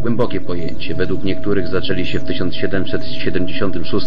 głębokie pojęcie. Według niektórych zaczęli się w 1776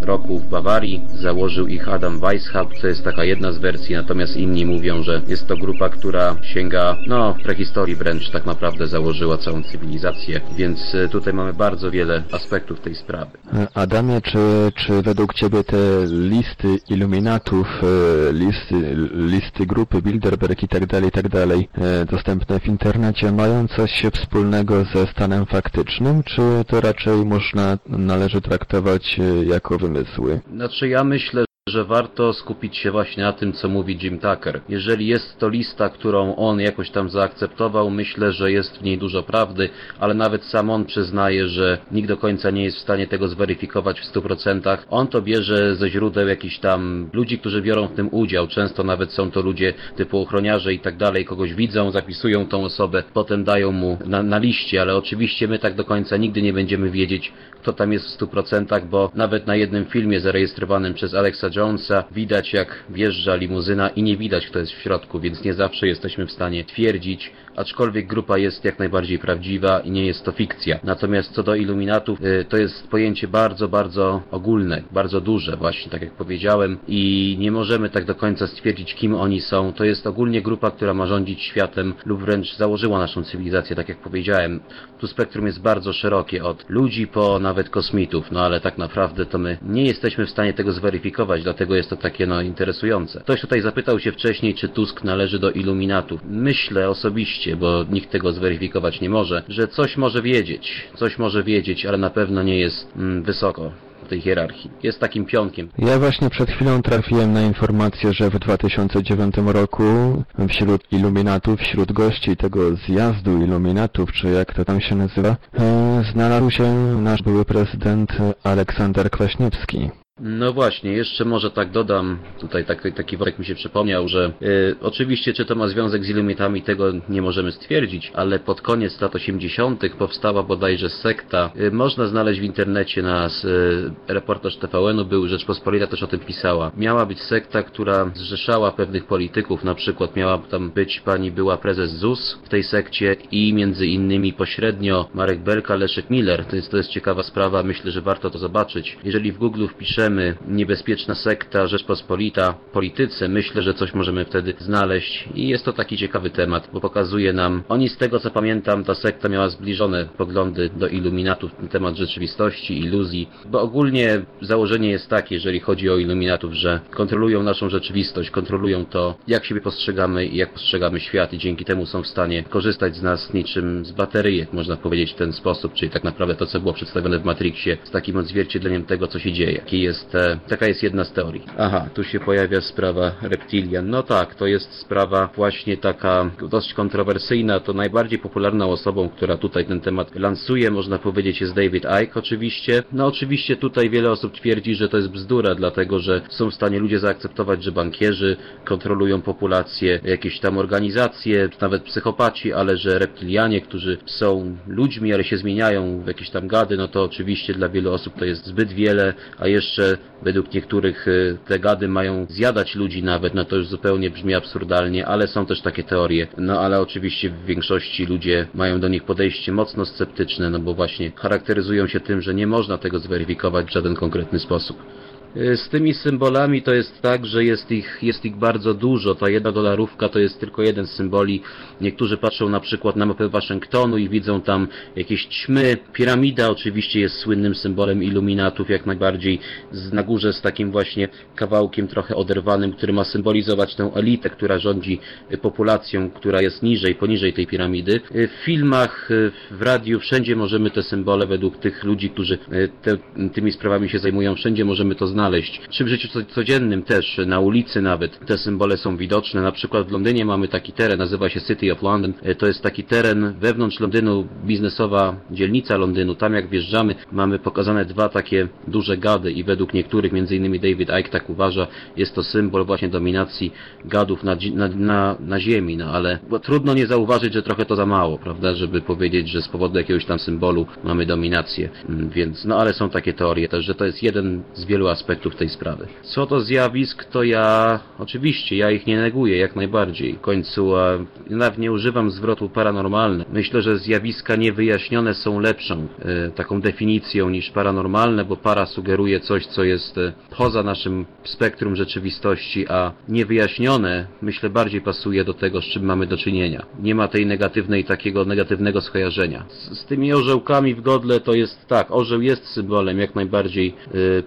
roku w Bawarii. Założył ich Adam Weishaupt, to jest taka jedna z wersji, natomiast inni mówią, że jest to grupa, która sięga, no, prehistorii wręcz tak naprawdę założyła całą cywilizację, więc e, tutaj mamy bardzo wiele aspektów tej sprawy. Adamie, czy, czy według Ciebie te listy iluminatów, e, listy, listy grupy Bilderberg i tak dalej, i tak dalej, e, dostępne w internecie mają coś wspólnego ze stanem faktycznym, czy to raczej można, należy traktować e, jako wymysły? Znaczy ja myślę, że warto skupić się właśnie na tym, co mówi Jim Tucker. Jeżeli jest to lista, którą on jakoś tam zaakceptował, myślę, że jest w niej dużo prawdy, ale nawet sam on przyznaje, że nikt do końca nie jest w stanie tego zweryfikować w 100%. On to bierze ze źródeł jakichś tam ludzi, którzy biorą w tym udział. Często nawet są to ludzie typu ochroniarze i tak dalej, kogoś widzą, zapisują tą osobę, potem dają mu na, na liście, ale oczywiście my tak do końca nigdy nie będziemy wiedzieć, kto tam jest w 100%, bo nawet na jednym filmie zarejestrowanym przez Alexa Jonesa widać jak wjeżdża limuzyna i nie widać kto jest w środku, więc nie zawsze jesteśmy w stanie twierdzić, aczkolwiek grupa jest jak najbardziej prawdziwa i nie jest to fikcja. Natomiast co do iluminatów, y, to jest pojęcie bardzo, bardzo ogólne, bardzo duże właśnie, tak jak powiedziałem i nie możemy tak do końca stwierdzić kim oni są. To jest ogólnie grupa, która ma rządzić światem lub wręcz założyła naszą cywilizację, tak jak powiedziałem. Tu spektrum jest bardzo szerokie, od ludzi po nawet kosmitów, no ale tak naprawdę to my nie jesteśmy w stanie tego zweryfikować, dlatego jest to takie no interesujące. Ktoś tutaj zapytał się wcześniej, czy Tusk należy do iluminatów. Myślę osobiście, bo nikt tego zweryfikować nie może, że coś może wiedzieć, coś może wiedzieć, ale na pewno nie jest mm, wysoko tej hierarchii. Jest takim pionkiem. Ja właśnie przed chwilą trafiłem na informację, że w 2009 roku wśród iluminatów, wśród gości tego zjazdu iluminatów, czy jak to tam się nazywa, e, znalazł się nasz były prezydent Aleksander Kwaśniewski. No właśnie, jeszcze może tak dodam, tutaj taki, taki worek mi się przypomniał, że y, oczywiście czy to ma związek z iluminatami, tego nie możemy stwierdzić, ale pod koniec lat 80. powstała bodajże sekta, y, można znaleźć w internecie nas, y, reportaż TVN-u był, Rzeczpospolita też o tym pisała. Miała być sekta, która zrzeszała pewnych polityków, na przykład miała tam być pani była prezes ZUS w tej sekcie i między innymi pośrednio Marek Belka, Leszek Miller, to jest, to jest ciekawa sprawa, myślę, że warto to zobaczyć. Jeżeli w Google wpiszemy niebezpieczna sekta Rzeczpospolita polityce, myślę, że coś możemy wtedy znaleźć. I jest to taki ciekawy temat, bo pokazuje nam, oni z tego co pamiętam, ta sekta miała zbliżone poglądy do iluminatów na temat rzeczywistości, iluzji, bo ogólnie założenie jest takie, jeżeli chodzi o iluminatów, że kontrolują naszą rzeczywistość, kontrolują to, jak siebie postrzegamy i jak postrzegamy świat. I dzięki temu są w stanie korzystać z nas niczym z bateryjek, można powiedzieć w ten sposób, czyli tak naprawdę to, co było przedstawione w Matrixie, z takim odzwierciedleniem tego, co się dzieje, jaki jest jest, e, taka jest jedna z teorii. Aha, tu się pojawia sprawa reptilian. No tak, to jest sprawa właśnie taka dość kontrowersyjna. To najbardziej popularną osobą, która tutaj ten temat lansuje, można powiedzieć, jest David Icke oczywiście. No oczywiście tutaj wiele osób twierdzi, że to jest bzdura, dlatego że są w stanie ludzie zaakceptować, że bankierzy kontrolują populację, jakieś tam organizacje, nawet psychopaci, ale że reptilianie, którzy są ludźmi, ale się zmieniają w jakieś tam gady, no to oczywiście dla wielu osób to jest zbyt wiele, a jeszcze według niektórych te gady mają zjadać ludzi nawet, no to już zupełnie brzmi absurdalnie, ale są też takie teorie. No ale oczywiście w większości ludzie mają do nich podejście mocno sceptyczne, no bo właśnie charakteryzują się tym, że nie można tego zweryfikować w żaden konkretny sposób. Y, Z tymi symbolami to jest tak, że jest ich, jest ich bardzo dużo. Ta jedna dolarówka to jest tylko jeden z symboli. Niektórzy patrzą na przykład na mapę Waszyngtonu i widzą tam jakieś ćmy. Piramida oczywiście jest słynnym symbolem iluminatów, jak najbardziej z, na górze z takim właśnie kawałkiem trochę oderwanym, który ma symbolizować tę elitę, która rządzi y, populacją, która jest niżej, poniżej tej piramidy. Y, W filmach, w radiu, wszędzie możemy te symbole według tych ludzi, którzy te, tymi sprawami się zajmują, wszędzie możemy to znaleźć znaleźć. Czy w życiu co- codziennym też, na ulicy nawet, te symbole są widoczne. Na przykład w Londynie mamy taki teren, nazywa się City of London. E, To jest taki teren wewnątrz Londynu, biznesowa dzielnica Londynu. Tam jak wjeżdżamy, mamy pokazane dwa takie duże gady i według niektórych, między innymi David Icke tak uważa, jest to symbol właśnie dominacji gadów na, na, na, na ziemi, no ale trudno nie zauważyć, że trochę to za mało, prawda, żeby powiedzieć, że z powodu jakiegoś tam symbolu mamy dominację, Mm, więc, no ale są takie teorie też, że to jest jeden z wielu aspektów tej sprawy. Co do zjawisk, to ja, oczywiście, ja ich nie neguję, jak najbardziej. W końcu, nawet nie używam zwrotu paranormalne. Myślę, że zjawiska niewyjaśnione są lepszą e, taką definicją niż paranormalne, bo para sugeruje coś, co jest e, poza naszym spektrum rzeczywistości, a niewyjaśnione, myślę, bardziej pasuje do tego, z czym mamy do czynienia. Nie ma tej negatywnej, takiego negatywnego skojarzenia. Z, z tymi orzełkami w godle to jest tak, orzeł jest symbolem jak najbardziej e,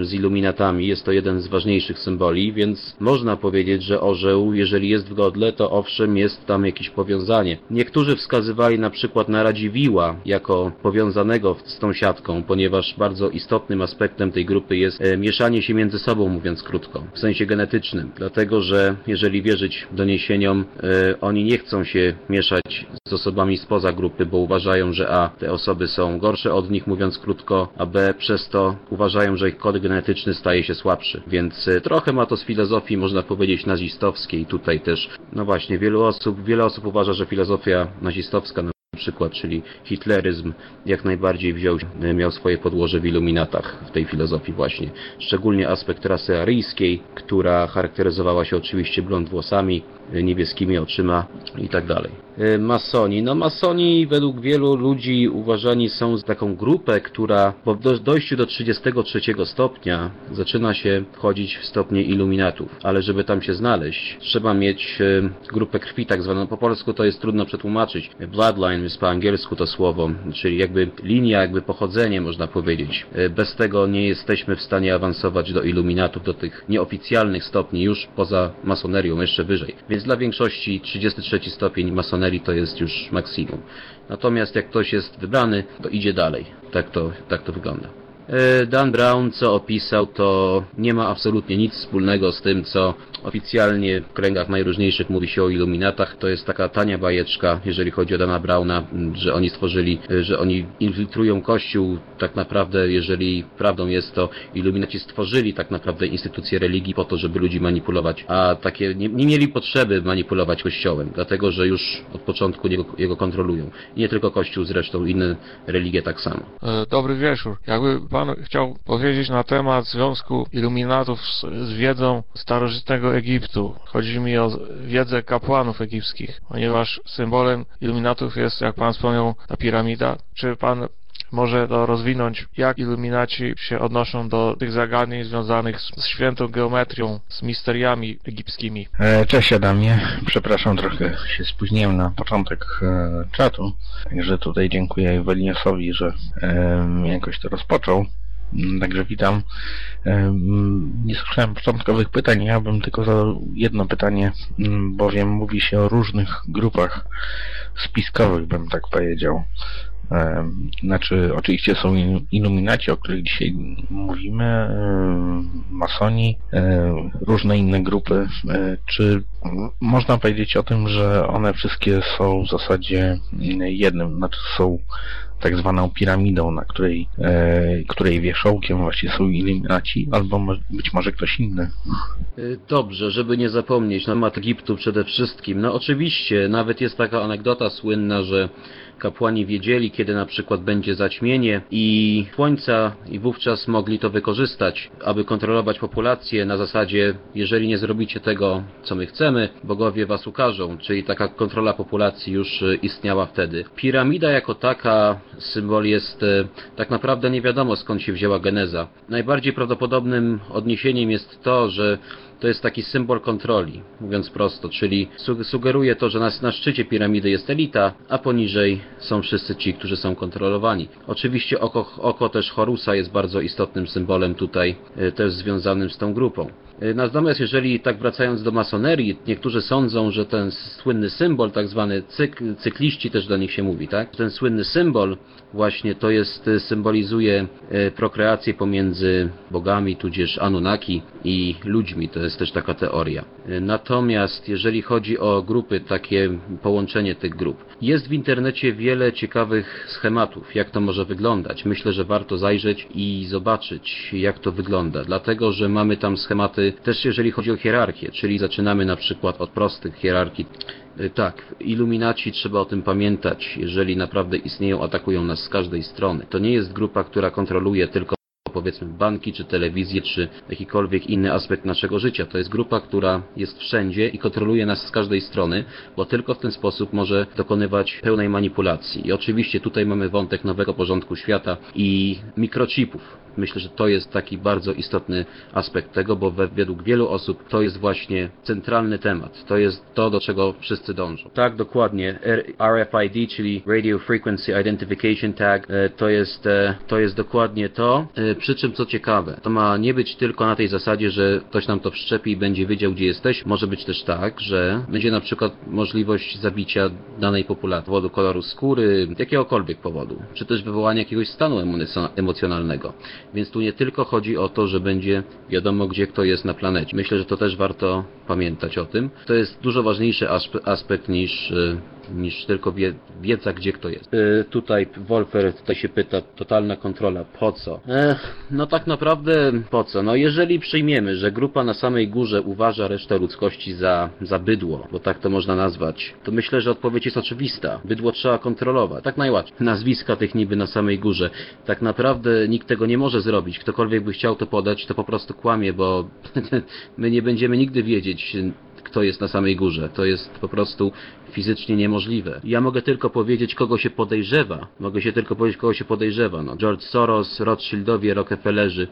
z iluminatami, jest to jeden z ważniejszych symboli, więc można powiedzieć, że orzeł, jeżeli jest w godle, to owszem jest tam jakieś powiązanie. Niektórzy wskazywali na przykład na Radziwiła jako powiązanego z tą siatką, ponieważ bardzo istotnym aspektem tej grupy jest e, mieszanie się między sobą, mówiąc krótko, w sensie genetycznym. Dlatego, że jeżeli wierzyć doniesieniom, e, oni nie chcą się mieszać z osobami spoza grupy, bo uważają, że a, te osoby są gorsze od nich, mówiąc krótko, a b, przez to uważają, że ich kod genetyczny staje się słabszy. Więc e, trochę ma to z filozofii, można powiedzieć, nazistowskiej. Tutaj też, no właśnie, wielu osób, wiele osób uważa, że filozofia nazistowska na przykład, czyli hitleryzm jak najbardziej wziął, e, miał swoje podłoże w iluminatach w tej filozofii właśnie. Szczególnie aspekt rasy aryjskiej, która charakteryzowała się oczywiście blond włosami, niebieskimi oczyma i tak dalej. E, Masoni. No masoni według wielu ludzi uważani są za taką grupę, która po do- dojściu do 33 stopnia zaczyna się wchodzić w stopnie iluminatów. Ale żeby tam się znaleźć, trzeba mieć e, grupę krwi tak zwaną. Po polsku to jest trudno przetłumaczyć. Bloodline jest po angielsku to słowo, czyli jakby linia, jakby pochodzenie można powiedzieć. E, Bez tego nie jesteśmy w stanie awansować do iluminatów, do tych nieoficjalnych stopni, już poza masonerią, jeszcze wyżej. Więc dla większości 33 stopień masonerii to jest już maksimum. Natomiast jak ktoś jest wybrany, to idzie dalej. Tak to, tak to wygląda. E, Dan Brown, co opisał, to nie ma absolutnie nic wspólnego z tym, co oficjalnie w kręgach najróżniejszych mówi się o iluminatach. To jest taka tania bajeczka, jeżeli chodzi o Dana Browna, m, że oni stworzyli, e, że oni infiltrują Kościół. Tak naprawdę, jeżeli prawdą jest to, iluminaci stworzyli tak naprawdę instytucje religii po to, żeby ludzi manipulować, a takie nie, nie mieli potrzeby manipulować Kościołem, dlatego, że już od początku jego, jego kontrolują. I nie tylko Kościół, zresztą inne religie tak samo. E, Dobry wieczór. Jakby pan chciał powiedzieć na temat związku iluminatów z wiedzą starożytnego Egiptu. Chodzi mi o wiedzę kapłanów egipskich, ponieważ symbolem iluminatów jest, jak pan wspomniał, ta piramida. Czy pan może to rozwinąć, jak iluminaci się odnoszą do tych zagadnień związanych z, z świętą geometrią, z misteriami egipskimi? E, Cześć Adamie, przepraszam trochę się spóźniłem na początek e, czatu, także tutaj dziękuję Ewelinosowi, że e, jakoś to rozpoczął. Mm, Także witam. E, Nie słyszałem początkowych pytań, ja bym tylko zadał jedno pytanie, mm, bowiem mówi się o różnych grupach spiskowych, bym tak powiedział. Znaczy, oczywiście są ilu- iluminaci, o których dzisiaj mówimy, masoni, różne inne grupy. E, Czy można powiedzieć o tym, że one wszystkie są w zasadzie mm, jednym, znaczy są tak zwaną piramidą, na której, e, której wierzchołkiem właśnie są iluminaci, albo mo- być może ktoś inny. Y, Dobrze, żeby nie zapomnieć na temat Egiptu przede wszystkim. No oczywiście, nawet jest taka anegdota słynna, że kapłani wiedzieli, kiedy na przykład będzie zaćmienie i słońca i wówczas mogli to wykorzystać, aby kontrolować populację na zasadzie, jeżeli nie zrobicie tego, co my chcemy, bogowie was ukażą, czyli taka kontrola populacji już y, istniała wtedy. Piramida jako taka, symbol jest, y, tak naprawdę nie wiadomo skąd się wzięła geneza. Najbardziej prawdopodobnym odniesieniem jest to, że to jest taki symbol kontroli, mówiąc prosto, czyli su- sugeruje to, że na, na szczycie piramidy jest elita, a poniżej są wszyscy ci, którzy są kontrolowani. Oczywiście oko, oko też Horusa jest bardzo istotnym symbolem tutaj, y, też związanym z tą grupą. Y, Natomiast jeżeli tak wracając do masonerii, niektórzy sądzą, że ten słynny symbol, tak zwany cykl, cykliści też do nich się mówi, tak? Ten słynny symbol właśnie to jest, y, symbolizuje prokreację pomiędzy bogami, tudzież Anunnaki i ludźmi, to jest też taka teoria. Natomiast jeżeli chodzi o grupy, takie połączenie tych grup, jest w internecie wiele ciekawych schematów, jak to może wyglądać. Myślę, że warto zajrzeć i zobaczyć, jak to wygląda, dlatego, że mamy tam schematy też jeżeli chodzi o hierarchię, czyli zaczynamy na przykład od prostych hierarchii. Y, Tak, iluminaci trzeba o tym pamiętać, jeżeli naprawdę istnieją, atakują nas z każdej strony. To nie jest grupa, która kontroluje tylko powiedzmy banki, czy telewizję, czy jakikolwiek inny aspekt naszego życia. To jest grupa, która jest wszędzie i kontroluje nas z każdej strony, bo tylko w ten sposób może dokonywać pełnej manipulacji. I oczywiście tutaj mamy wątek nowego porządku świata i mikrochipów. Myślę, że to jest taki bardzo istotny aspekt tego, bo we, według wielu osób to jest właśnie centralny temat. To jest to, do czego wszyscy dążą. Tak, dokładnie. RFID, czyli Radio Frequency Identification Tag, e, to jest, e, to jest dokładnie to. Przy czym, co ciekawe, to ma nie być tylko na tej zasadzie, że ktoś nam to wszczepi i będzie wiedział, gdzie jesteś. Może być też tak, że będzie na przykład możliwość zabicia danej populacji z powodu koloru skóry, jakiegokolwiek powodu, czy też wywołania jakiegoś stanu emocjonalnego. Więc tu nie tylko chodzi o to, że będzie wiadomo, gdzie kto jest na planecie. Myślę, że to też warto pamiętać o tym. To jest dużo ważniejszy aspe- aspekt niż, y, niż tylko wie, wiedza, gdzie kto jest. Y, tutaj Wolfer tutaj się pyta, totalna kontrola, po co? Ech, no tak naprawdę po co? No jeżeli przyjmiemy, że grupa na samej górze uważa resztę ludzkości za, za bydło, bo tak to można nazwać, to myślę, że odpowiedź jest oczywista. Bydło trzeba kontrolować. Tak najłatwiej. Nazwiska tych niby na samej górze. Tak naprawdę nikt tego nie może zrobić. Ktokolwiek by chciał to podać, to po prostu kłamie, bo my nie będziemy nigdy wiedzieć, kto jest na samej górze. To jest po prostu fizycznie niemożliwe. Ja mogę tylko powiedzieć, kogo się podejrzewa. Mogę się tylko powiedzieć, kogo się podejrzewa. No, George Soros, Rothschildowie, Rockefellerzy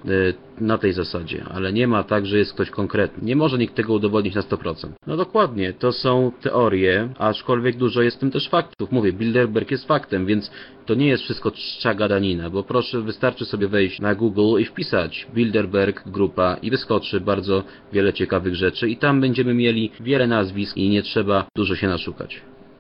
e, na tej zasadzie. Ale nie ma tak, że jest ktoś konkretny. Nie może nikt tego udowodnić na 100%. No dokładnie, to są teorie, aczkolwiek dużo jest w tym też faktów. Mówię, Bilderberg jest faktem, więc to nie jest wszystko czcza gadanina, bo proszę, wystarczy sobie wejść na Google i wpisać Bilderberg grupa i wyskoczy bardzo wiele ciekawych rzeczy i tam będziemy mieli wiele nazwisk i nie trzeba dużo się naszukać.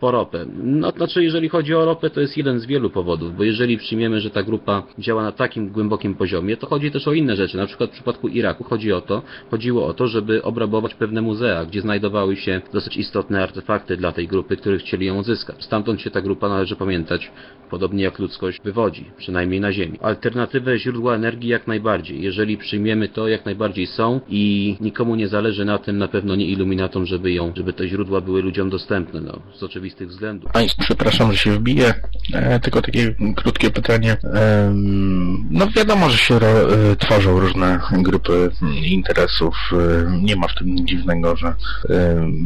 Po ropę. No, znaczy, jeżeli chodzi o ropę, to jest jeden z wielu powodów, bo jeżeli przyjmiemy, że ta grupa działa na takim głębokim poziomie, to chodzi też o inne rzeczy. Na przykład w przypadku Iraku chodzi o to, chodziło o to, żeby obrabować pewne muzea, gdzie znajdowały się dosyć istotne artefakty dla tej grupy, których chcieli ją uzyskać. Stamtąd się ta grupa, należy pamiętać, podobnie jak ludzkość, wywodzi, przynajmniej na Ziemi. Alternatywy źródła energii jak najbardziej. Jeżeli przyjmiemy to, jak najbardziej są i nikomu nie zależy na tym, na pewno nie iluminatom, żeby ją, żeby te źródła były ludziom dostępne, no, z oczywistych względów. Państw, przepraszam, że się wbiję. E, tylko takie krótkie pytanie. Em, no wiadomo, że się ro, e, tworzą różne grupy interesów. E, nie ma w tym nic dziwnego, że e,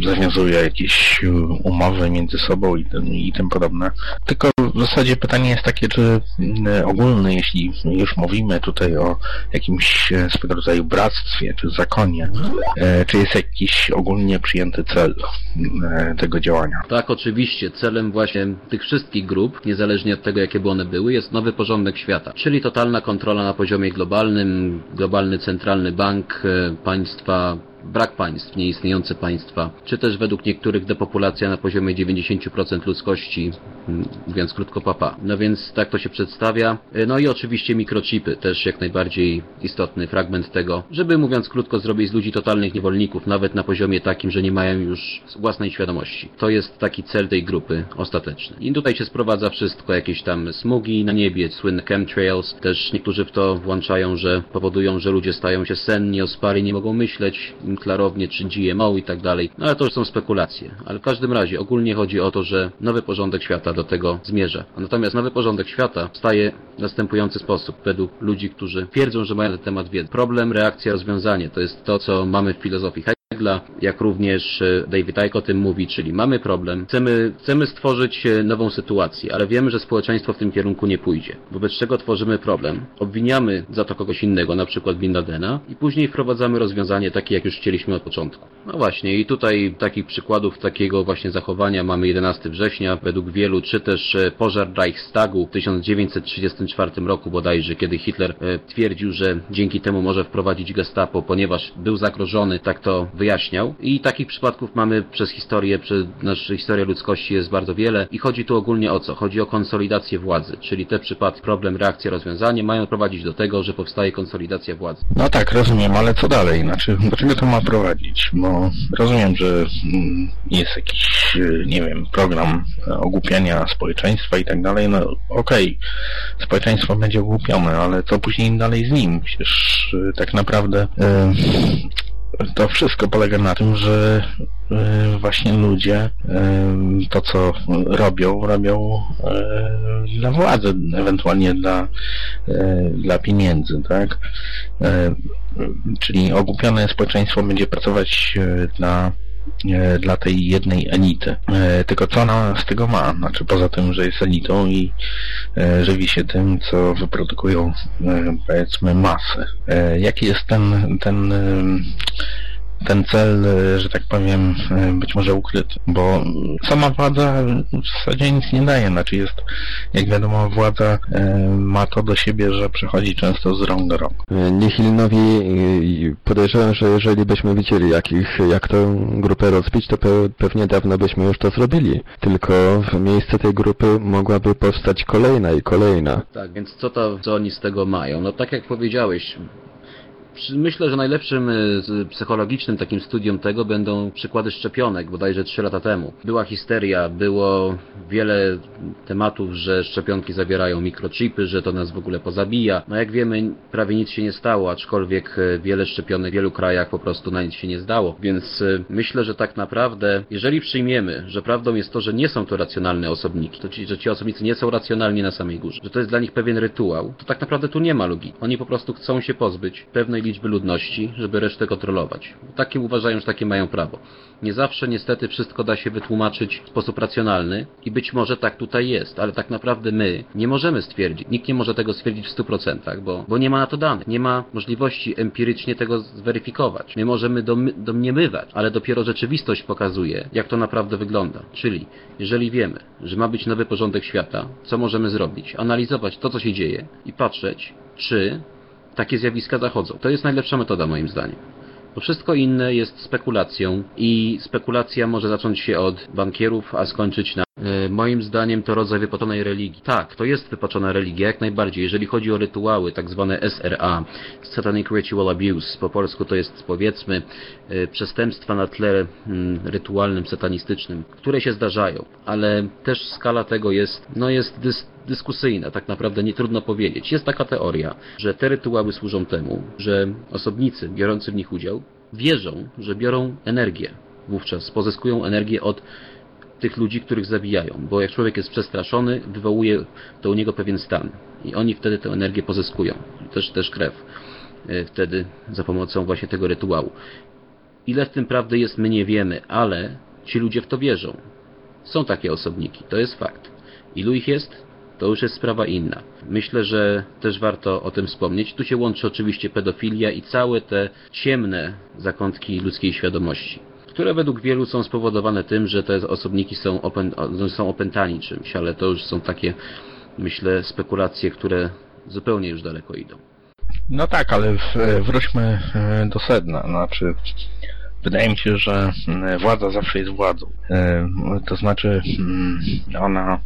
zawiązuje jakieś e, umowy między sobą i, tym- i tym podobne. Tylko w zasadzie pytanie jest takie, czy ogólne, jeśli już mówimy tutaj o jakimś e, swego rodzaju bractwie czy zakonie, e, czy jest jakiś ogólnie przyjęty cel e, tego działania? Tak, oczywiście. Celem właśnie tych wszystkich grup, niezależnie od tego, jakie by one były, jest nowy porządek świata. Czyli totalna kontrola na poziomie globalnym, globalny centralny bank, e, państwa, brak państw, nieistniejące państwa, czy też według niektórych depopulacja na poziomie 90% ludzkości, mm, mówiąc krótko papa. No więc tak to się przedstawia. E, No i oczywiście mikrochipy, też jak najbardziej istotny fragment tego, żeby mówiąc krótko zrobić z ludzi totalnych niewolników, nawet na poziomie takim, że nie mają już własnej świadomości. To jest taki cel tej grupy ostateczny. I tutaj się sprowadza wszystko, jakieś tam smugi na niebie, słynne chemtrails, też niektórzy w to włączają, że powodują, że ludzie stają się senni, ospali, nie mogą myśleć klarownie, czy GMO i tak dalej. No ale to już są spekulacje. Ale w każdym razie ogólnie chodzi o to, że nowy porządek świata do tego zmierza. Natomiast nowy porządek świata staje w następujący sposób, według ludzi, którzy twierdzą, że mają na ten temat wiedzę. Problem, reakcja, rozwiązanie. To jest to, co mamy w filozofii Wegla, jak również e, David Icke o tym mówi, czyli mamy problem, chcemy, chcemy stworzyć e, nową sytuację, ale wiemy, że społeczeństwo w tym kierunku nie pójdzie. Wobec czego tworzymy problem, obwiniamy za to kogoś innego, na przykład Bin Ladena i później wprowadzamy rozwiązanie takie, jak już chcieliśmy od początku. No właśnie i tutaj takich przykładów takiego właśnie zachowania mamy 11 września, według wielu, czy też e, pożar Reichstagu w 1934 roku bodajże, kiedy Hitler twierdził, że dzięki temu może wprowadzić gestapo, ponieważ był zagrożony, tak to wyjaśniał. I takich przypadków mamy przez historię, przez naszą historię ludzkości jest bardzo wiele i chodzi tu ogólnie o co? Chodzi o konsolidację władzy, czyli te przypadki, problem, reakcja, rozwiązanie mają prowadzić do tego, że powstaje konsolidacja władzy. No tak, rozumiem, ale co dalej? Znaczy, do czego to ma prowadzić? Bo rozumiem, że mm, jest jakiś, e, nie wiem, program ogłupiania społeczeństwa i tak dalej, no okej, okay. społeczeństwo będzie ogłupione, ale co później dalej z nim? Przecież e, tak naprawdę to wszystko polega na tym, że e, właśnie ludzie e, to, co robią, robią e, dla władzy, ewentualnie dla, dla pieniędzy, tak? Czyli ogłupione społeczeństwo będzie pracować dla dla tej jednej elity. E, tylko co ona z tego ma? Znaczy poza tym, że jest elitą i e, żywi się tym, co wyprodukują powiedzmy masy. Jaki jest ten, ten ten cel, e, że tak powiem, e, być może ukryty, bo sama władza w zasadzie nic nie daje, znaczy jest, jak wiadomo, władza e, ma to do siebie, że przechodzi często z rąk do rąk. Nihilnowi podejrzewam, że jeżeli byśmy widzieli jakich, jak tę grupę rozbić, to pewnie dawno byśmy już to zrobili, tylko w miejsce tej grupy mogłaby powstać kolejna i kolejna. Tak, więc co to, co oni z tego mają? No tak jak powiedziałeś, Myślę, że najlepszym y, psychologicznym takim studium tego będą przykłady szczepionek, bodajże 3 lata temu. Była histeria, było wiele tematów, że szczepionki zawierają mikrochipy, że to nas w ogóle pozabija. No jak wiemy, prawie nic się nie stało, aczkolwiek y, wiele szczepionek w wielu krajach po prostu na nic się nie zdało. Więc y, myślę, że tak naprawdę, jeżeli przyjmiemy, że prawdą jest to, że nie są to racjonalne osobniki, to ci, że ci osobnicy nie są racjonalni na samej górze, że to jest dla nich pewien rytuał, to tak naprawdę tu nie ma logiki. Oni po prostu chcą się pozbyć pewnej liczby ludności, żeby resztę kontrolować. Takim uważają, że takie mają prawo. Nie zawsze niestety wszystko da się wytłumaczyć w sposób racjonalny i być może tak tutaj jest, ale tak naprawdę my nie możemy stwierdzić, nikt nie może tego stwierdzić w 100%, bo, bo nie ma na to danych, nie ma możliwości empirycznie tego zweryfikować. My możemy domniemywać, ale dopiero rzeczywistość pokazuje, jak to naprawdę wygląda. Czyli, jeżeli wiemy, że ma być nowy porządek świata, co możemy zrobić? Analizować to, co się dzieje i patrzeć, czy takie zjawiska zachodzą. To jest najlepsza metoda moim zdaniem. Bo wszystko inne jest spekulacją i spekulacja może zacząć się od bankierów, a skończyć na moim zdaniem to rodzaj wypaczonej religii. Tak, to jest wypaczona religia, jak najbardziej. Jeżeli chodzi o rytuały, tak zwane SRA, Satanic Ritual Abuse, po polsku to jest powiedzmy e, przestępstwa na tle mm, rytualnym, satanistycznym, które się zdarzają, ale też skala tego jest, no jest dys dyskusyjna, tak naprawdę nie trudno powiedzieć. Jest taka teoria, że te rytuały służą temu, że osobnicy biorący w nich udział wierzą, że biorą energię. Wówczas pozyskują energię od tych ludzi, których zabijają, bo jak człowiek jest przestraszony, wywołuje to u niego pewien stan i oni wtedy tę energię pozyskują, też, też krew e, wtedy za pomocą właśnie tego rytuału. Ile w tym prawdy jest, my nie wiemy, ale ci ludzie w to wierzą. Są takie osobniki, to jest fakt. Ilu ich jest? To już jest sprawa inna. Myślę, że też warto o tym wspomnieć. Tu się łączy oczywiście pedofilia i całe te ciemne zakątki ludzkiej świadomości które według wielu są spowodowane tym, że te osobniki są, opę są opętani czymś, ale to już są takie, myślę, spekulacje, które zupełnie już daleko idą. No tak, ale wróćmy e, do sedna. Znaczy, wydaje mi się, że władza zawsze jest władzą. E, to znaczy, ona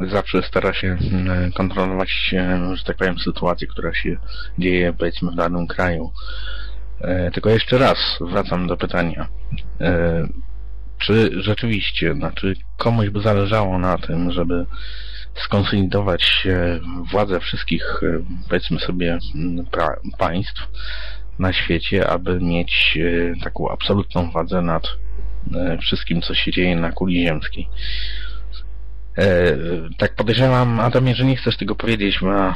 zawsze stara się kontrolować, e, że tak powiem, sytuację, która się dzieje, powiedzmy, w danym kraju. E, tylko jeszcze raz wracam do pytania. E, czy rzeczywiście, znaczy komuś by zależało na tym, żeby skonsolidować władzę wszystkich, e, powiedzmy sobie, państw na świecie, aby mieć taką absolutną władzę nad wszystkim, co się dzieje na kuli ziemskiej. Tak podejrzewam, Adamie, że nie chcesz tego powiedzieć, a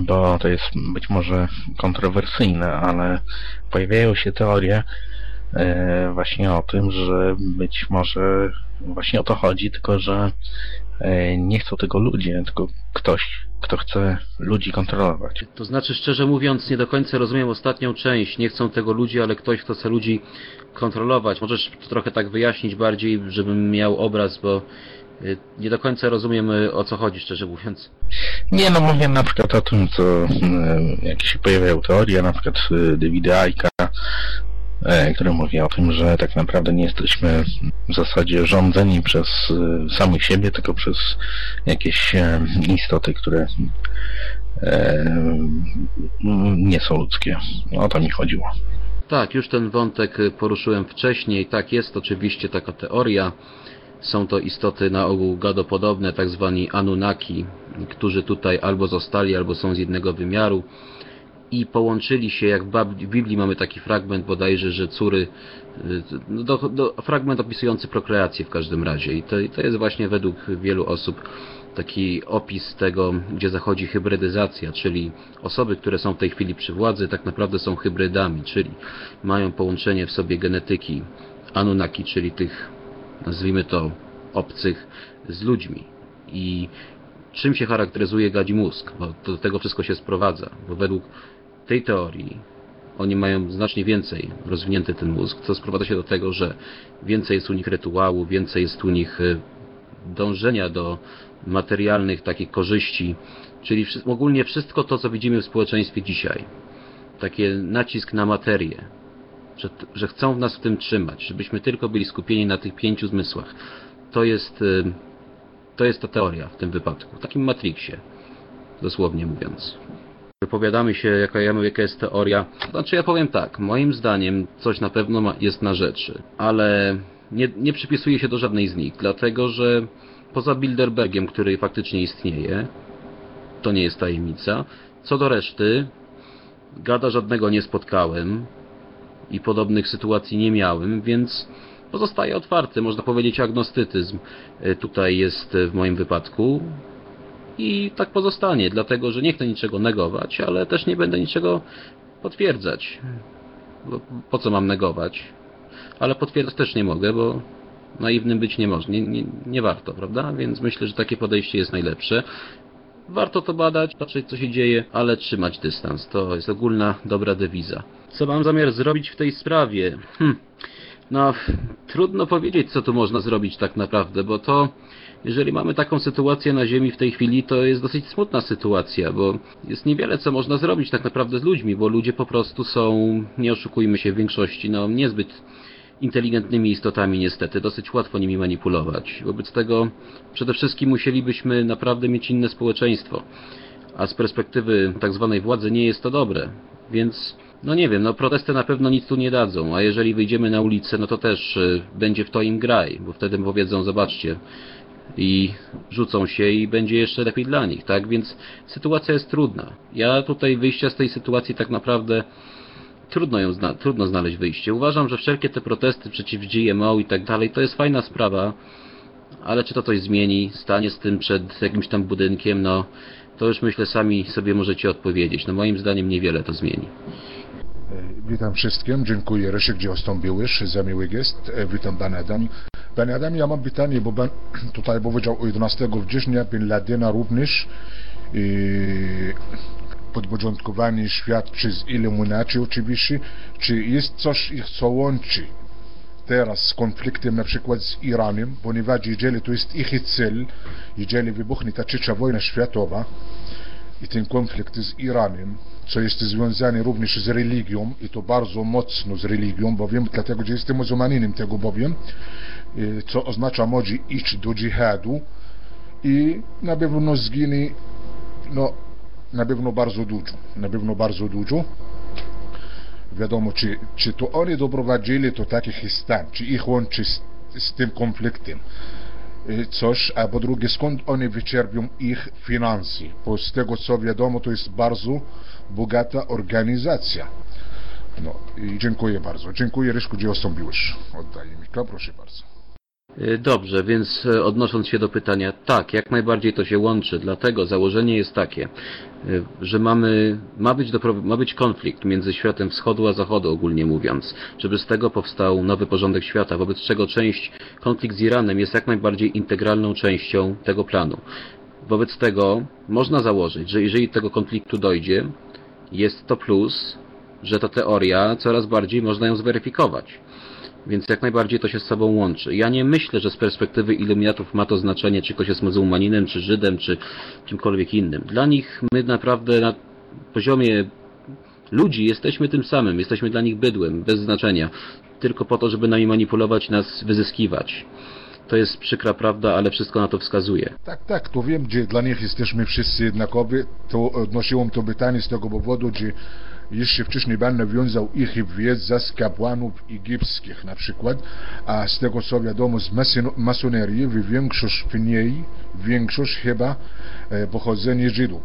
bo to jest być może kontrowersyjne, ale pojawiają się teorie e, właśnie o tym, że być może właśnie o to chodzi, tylko że e, nie chcą tego ludzie, tylko ktoś, kto chce ludzi kontrolować. To znaczy, szczerze mówiąc, nie do końca rozumiem ostatnią część. Nie chcą tego ludzi, ale ktoś, kto chce ludzi kontrolować. Możesz to trochę tak wyjaśnić bardziej, żebym miał obraz, bo nie do końca rozumiem y, o co chodzi, szczerze mówiąc. Nie, no mówię na przykład o tym, co e, jak się pojawiają teorie, na przykład Davida Aika, e, który mówi o tym, że tak naprawdę nie jesteśmy w zasadzie rządzeni przez samych siebie, tylko przez jakieś e, istoty, które e, nie są ludzkie. O to mi chodziło. Tak, już ten wątek y, poruszyłem wcześniej. Tak, jest oczywiście taka teoria. Są to istoty na ogół gadopodobne, tak zwani Anunnaki, którzy tutaj albo zostali, albo są z jednego wymiaru i połączyli się, jak w Biblii mamy taki fragment bodajże, że córy, y, no do, do, fragment opisujący prokreację w każdym razie. I to, to jest właśnie według wielu osób taki opis tego, gdzie zachodzi hybrydyzacja, czyli osoby, które są w tej chwili przy władzy, tak naprawdę są hybrydami, czyli mają połączenie w sobie genetyki Anunnaki, czyli tych, nazwijmy to, obcych z ludźmi. I czym się charakteryzuje gadzi mózg? Bo do tego wszystko się sprowadza, bo według tej teorii oni mają znacznie więcej rozwinięty ten mózg, co sprowadza się do tego, że więcej jest u nich rytuału, więcej jest u nich y, dążenia do materialnych takich korzyści, czyli ogólnie wszystko to, co widzimy w społeczeństwie dzisiaj. Takie nacisk na materię, że, że chcą nas w tym trzymać, żebyśmy tylko byli skupieni na tych pięciu zmysłach. To jest, y, to jest ta teoria w tym wypadku, w takim Matrixie, dosłownie mówiąc. Wypowiadamy się, jaka, ja mówię, jaka jest teoria. Znaczy ja powiem tak, moim zdaniem coś na pewno ma, jest na rzeczy, ale nie, nie przypisuje się do żadnej z nich, dlatego że poza Bilderbergiem, który faktycznie istnieje, to nie jest tajemnica. Co do reszty, gada żadnego nie spotkałem i podobnych sytuacji nie miałem, więc pozostaje otwarty, można powiedzieć agnostycyzm y, tutaj jest y, w moim wypadku i tak pozostanie, dlatego że nie chcę niczego negować, ale też nie będę niczego potwierdzać. Bo po co mam negować? Ale potwierdzać też nie mogę, bo naiwnym być nie można, nie, nie, nie warto, prawda? Więc myślę, że takie podejście jest najlepsze. Warto to badać, patrzeć co się dzieje, ale trzymać dystans. To jest ogólna dobra dewiza. Co mam zamiar zrobić w tej sprawie? Hm. No, trudno powiedzieć, co tu można zrobić tak naprawdę, bo to, jeżeli mamy taką sytuację na Ziemi w tej chwili, to jest dosyć smutna sytuacja, bo jest niewiele, co można zrobić tak naprawdę z ludźmi, bo ludzie po prostu są, nie oszukujmy się, w większości, no, niezbyt inteligentnymi istotami niestety, dosyć łatwo nimi manipulować. Wobec tego przede wszystkim musielibyśmy naprawdę mieć inne społeczeństwo, a z perspektywy tak zwanej władzy nie jest to dobre, więc no nie wiem, no protesty na pewno nic tu nie dadzą, a jeżeli wyjdziemy na ulicę, no to też y, będzie w to im graj, bo wtedy powiedzą, zobaczcie, i rzucą się i będzie jeszcze lepiej dla nich, tak? Więc sytuacja jest trudna. Ja tutaj wyjścia z tej sytuacji tak naprawdę trudno ją zna trudno znaleźć wyjście. Uważam, że wszelkie te protesty przeciw GMO i tak dalej to jest fajna sprawa, ale czy to coś zmieni, stanie z tym przed jakimś tam budynkiem, no to już myślę sami sobie możecie odpowiedzieć. No moim zdaniem niewiele to zmieni. E, Witam wszystkim, dziękuję Ryszek, że ostąpiłeś za miły gest. E, Witam Pan Adam. Panie Adam, ja mam pytanie, bo pan tutaj powiedział o 11 września Bin Ladena również e, podporządkowany świat przez Illuminaci oczywiście. Czy jest coś ich co łączy teraz z konfliktem na przykład z Iranem, ponieważ jeżeli to jest ich cel, jeżeli wybuchnie ta trzecia wojna światowa, i ten konflikt z Iranem, co jest związane również z religią i to bardzo mocno z religią, bowiem dlatego, że jestem muzułmaninem tego bowiem, y, co oznacza może iść do dżihadu i na pewno zginie, no na pewno bardzo dużo, na pewno bardzo dużo. Wiadomo, czy, czy to oni doprowadzili do takich stan, czy ich łączy z, z tym konfliktem y, coś, a po drugie skąd oni wyczerpią ich finanse, bo z tego co wiadomo to jest bardzo bogata organizacja. No dziękuję bardzo. Dziękuję Ryszku, że ostąpiłeś. Oddaję mikro, proszę bardzo. Y, Dobrze, więc e, odnosząc się do pytania, tak, jak najbardziej to się łączy, dlatego założenie jest takie, y, że mamy, ma być, dopro- ma być konflikt między światem wschodu a zachodu ogólnie mówiąc, żeby z tego powstał nowy porządek świata, wobec czego część, konflikt z Iranem jest jak najbardziej integralną częścią tego planu. Wobec tego można założyć, że jeżeli do tego konfliktu dojdzie, jest to plus, że ta teoria coraz bardziej można ją zweryfikować. Więc jak najbardziej to się z sobą łączy. Ja nie myślę, że z perspektywy iluminatów ma to znaczenie, czy ktoś jest muzułmaninem, czy Żydem, czy kimkolwiek innym. Dla nich my naprawdę na poziomie ludzi jesteśmy tym samym, jesteśmy dla nich bydłem, bez znaczenia. Tylko po to, żeby nami manipulować, nas wyzyskiwać. To jest przykra prawda, ale wszystko na to wskazuje. Tak, tak, to wiem, że dla nich jesteśmy wszyscy jednakowi. To odnosiłem to pytanie z tego powodu, że jeszcze wcześniej Pan nawiązał ich wiedza z kapłanów egipskich na przykład, a z tego co wiadomo z mason- masonerii, większość w niej, większość chyba e, pochodzenie Żydów.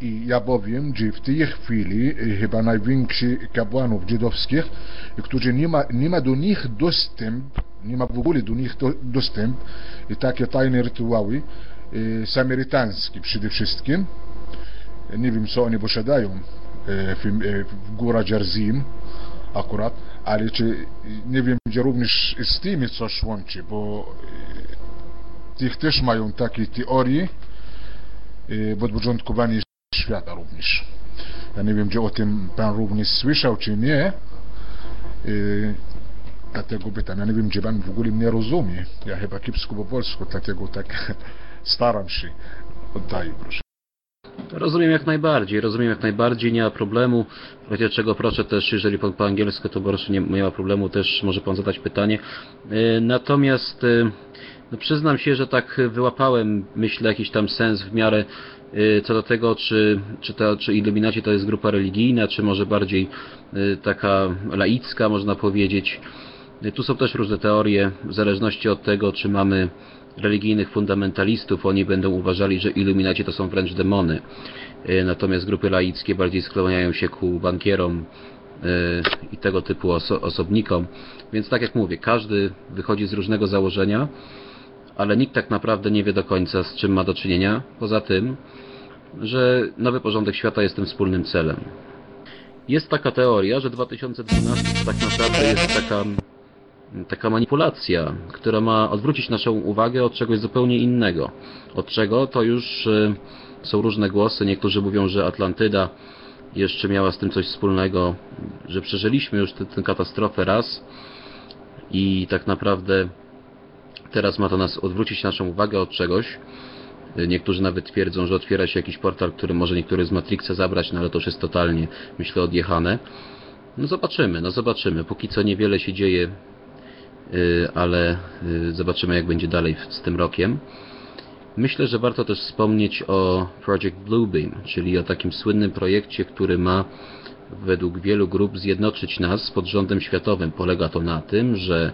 I ja powiem, że w tej chwili e, chyba najwięksi kapłanów żydowskich, którzy nie ma, nie ma do nich dostęp, nie ma w ogóle do nich do, dostęp i takie tajne rytuały e, samarytańskie przede wszystkim. Nie wiem co oni posiadają e, w, e, w góra Dżerzim akurat, ale czy nie wiem, gdzie również z tymi coś łączy, bo e, tych też mają takie teorie e, podporządkowanie świata również. Ja nie wiem, czy o tym Pan również słyszał, czy nie. E, dlatego pytam, ja nie wiem, czy Pan w ogóle mnie rozumie. Ja chyba kiepsko po polsku, dlatego tak staram się. Oddaję, proszę. Rozumiem jak najbardziej, rozumiem jak najbardziej, nie ma problemu. W razie czego proszę też, jeżeli pan po angielsku, to proszę nie, nie ma problemu, też może pan zadać pytanie. E, Natomiast e, no przyznam się, że tak wyłapałem, myślę, jakiś tam sens w miarę e, co do tego, czy, czy, to, czy Illuminaci to jest grupa religijna, czy może bardziej taka laicka, można powiedzieć. Tu są też różne teorie, w zależności od tego, czy mamy religijnych fundamentalistów, oni będą uważali, że iluminaci to są wręcz demony. E, Natomiast grupy laickie bardziej skłaniają się ku bankierom e, i tego typu oso osobnikom. Więc tak jak mówię, każdy wychodzi z różnego założenia, ale nikt tak naprawdę nie wie do końca z czym ma do czynienia, poza tym, że nowy porządek świata jest tym wspólnym celem. Jest taka teoria, że 2012 to tak naprawdę jest taka taka manipulacja, która ma odwrócić naszą uwagę od czegoś zupełnie innego. Od czego to już e, są różne głosy. Niektórzy mówią, że Atlantyda jeszcze miała z tym coś wspólnego, że przeżyliśmy już tę katastrofę raz i tak naprawdę teraz ma to nas odwrócić naszą uwagę od czegoś. E, Niektórzy nawet twierdzą, że otwiera się jakiś portal, który może niektóry z Matrixa zabrać, no ale to już jest totalnie, myślę, odjechane. No zobaczymy, no zobaczymy. Póki co niewiele się dzieje ale y, zobaczymy jak będzie dalej z tym rokiem. Myślę, że warto też wspomnieć o Project Bluebeam, czyli o takim słynnym projekcie, który ma według wielu grup zjednoczyć nas pod rządem światowym. Polega to na tym, że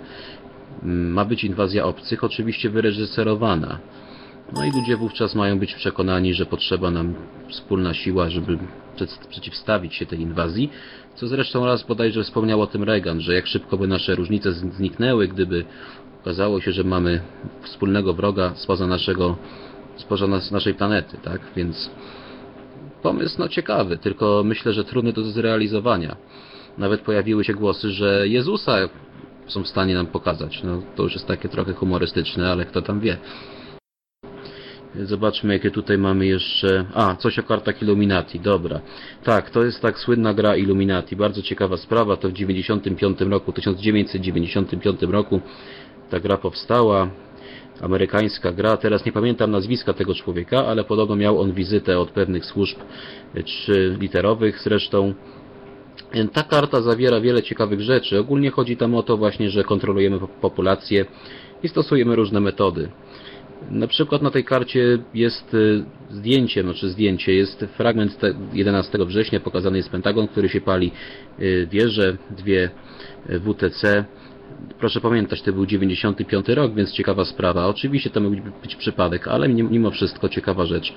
mm, ma być inwazja obcych, oczywiście wyreżyserowana. No i ludzie wówczas mają być przekonani, że potrzeba nam wspólna siła, żeby przeciwstawić się tej inwazji, co zresztą raz bodajże wspomniał o tym Reagan, że jak szybko by nasze różnice zniknęły, gdyby okazało się, że mamy wspólnego wroga spoza naszego, spoza nas, naszej planety, tak? Więc pomysł no ciekawy, tylko myślę, że trudny do zrealizowania. Nawet pojawiły się głosy, że Jezusa są w stanie nam pokazać. No to już jest takie trochę humorystyczne, ale kto tam wie. Zobaczmy, jakie tutaj mamy jeszcze... A, coś o kartach Illuminati, dobra. Tak, to jest tak słynna gra Illuminati. Bardzo ciekawa sprawa, to w 95 roku, 1995 roku ta gra powstała. Amerykańska gra, teraz nie pamiętam nazwiska tego człowieka, ale podobno miał on wizytę od pewnych służb e, trzyliterowych zresztą. E, Ta karta zawiera wiele ciekawych rzeczy. Ogólnie chodzi tam o to właśnie, że kontrolujemy po- populację i stosujemy różne metody. Na przykład na tej karcie jest y, zdjęcie, znaczy zdjęcie, jest fragment te- 11 września, pokazany jest Pentagon, który się pali, y, wieże, dwie y, WTC. Proszę pamiętać, to był 95 rok, więc ciekawa sprawa. Oczywiście to mógł być przypadek, ale mimo wszystko ciekawa rzecz.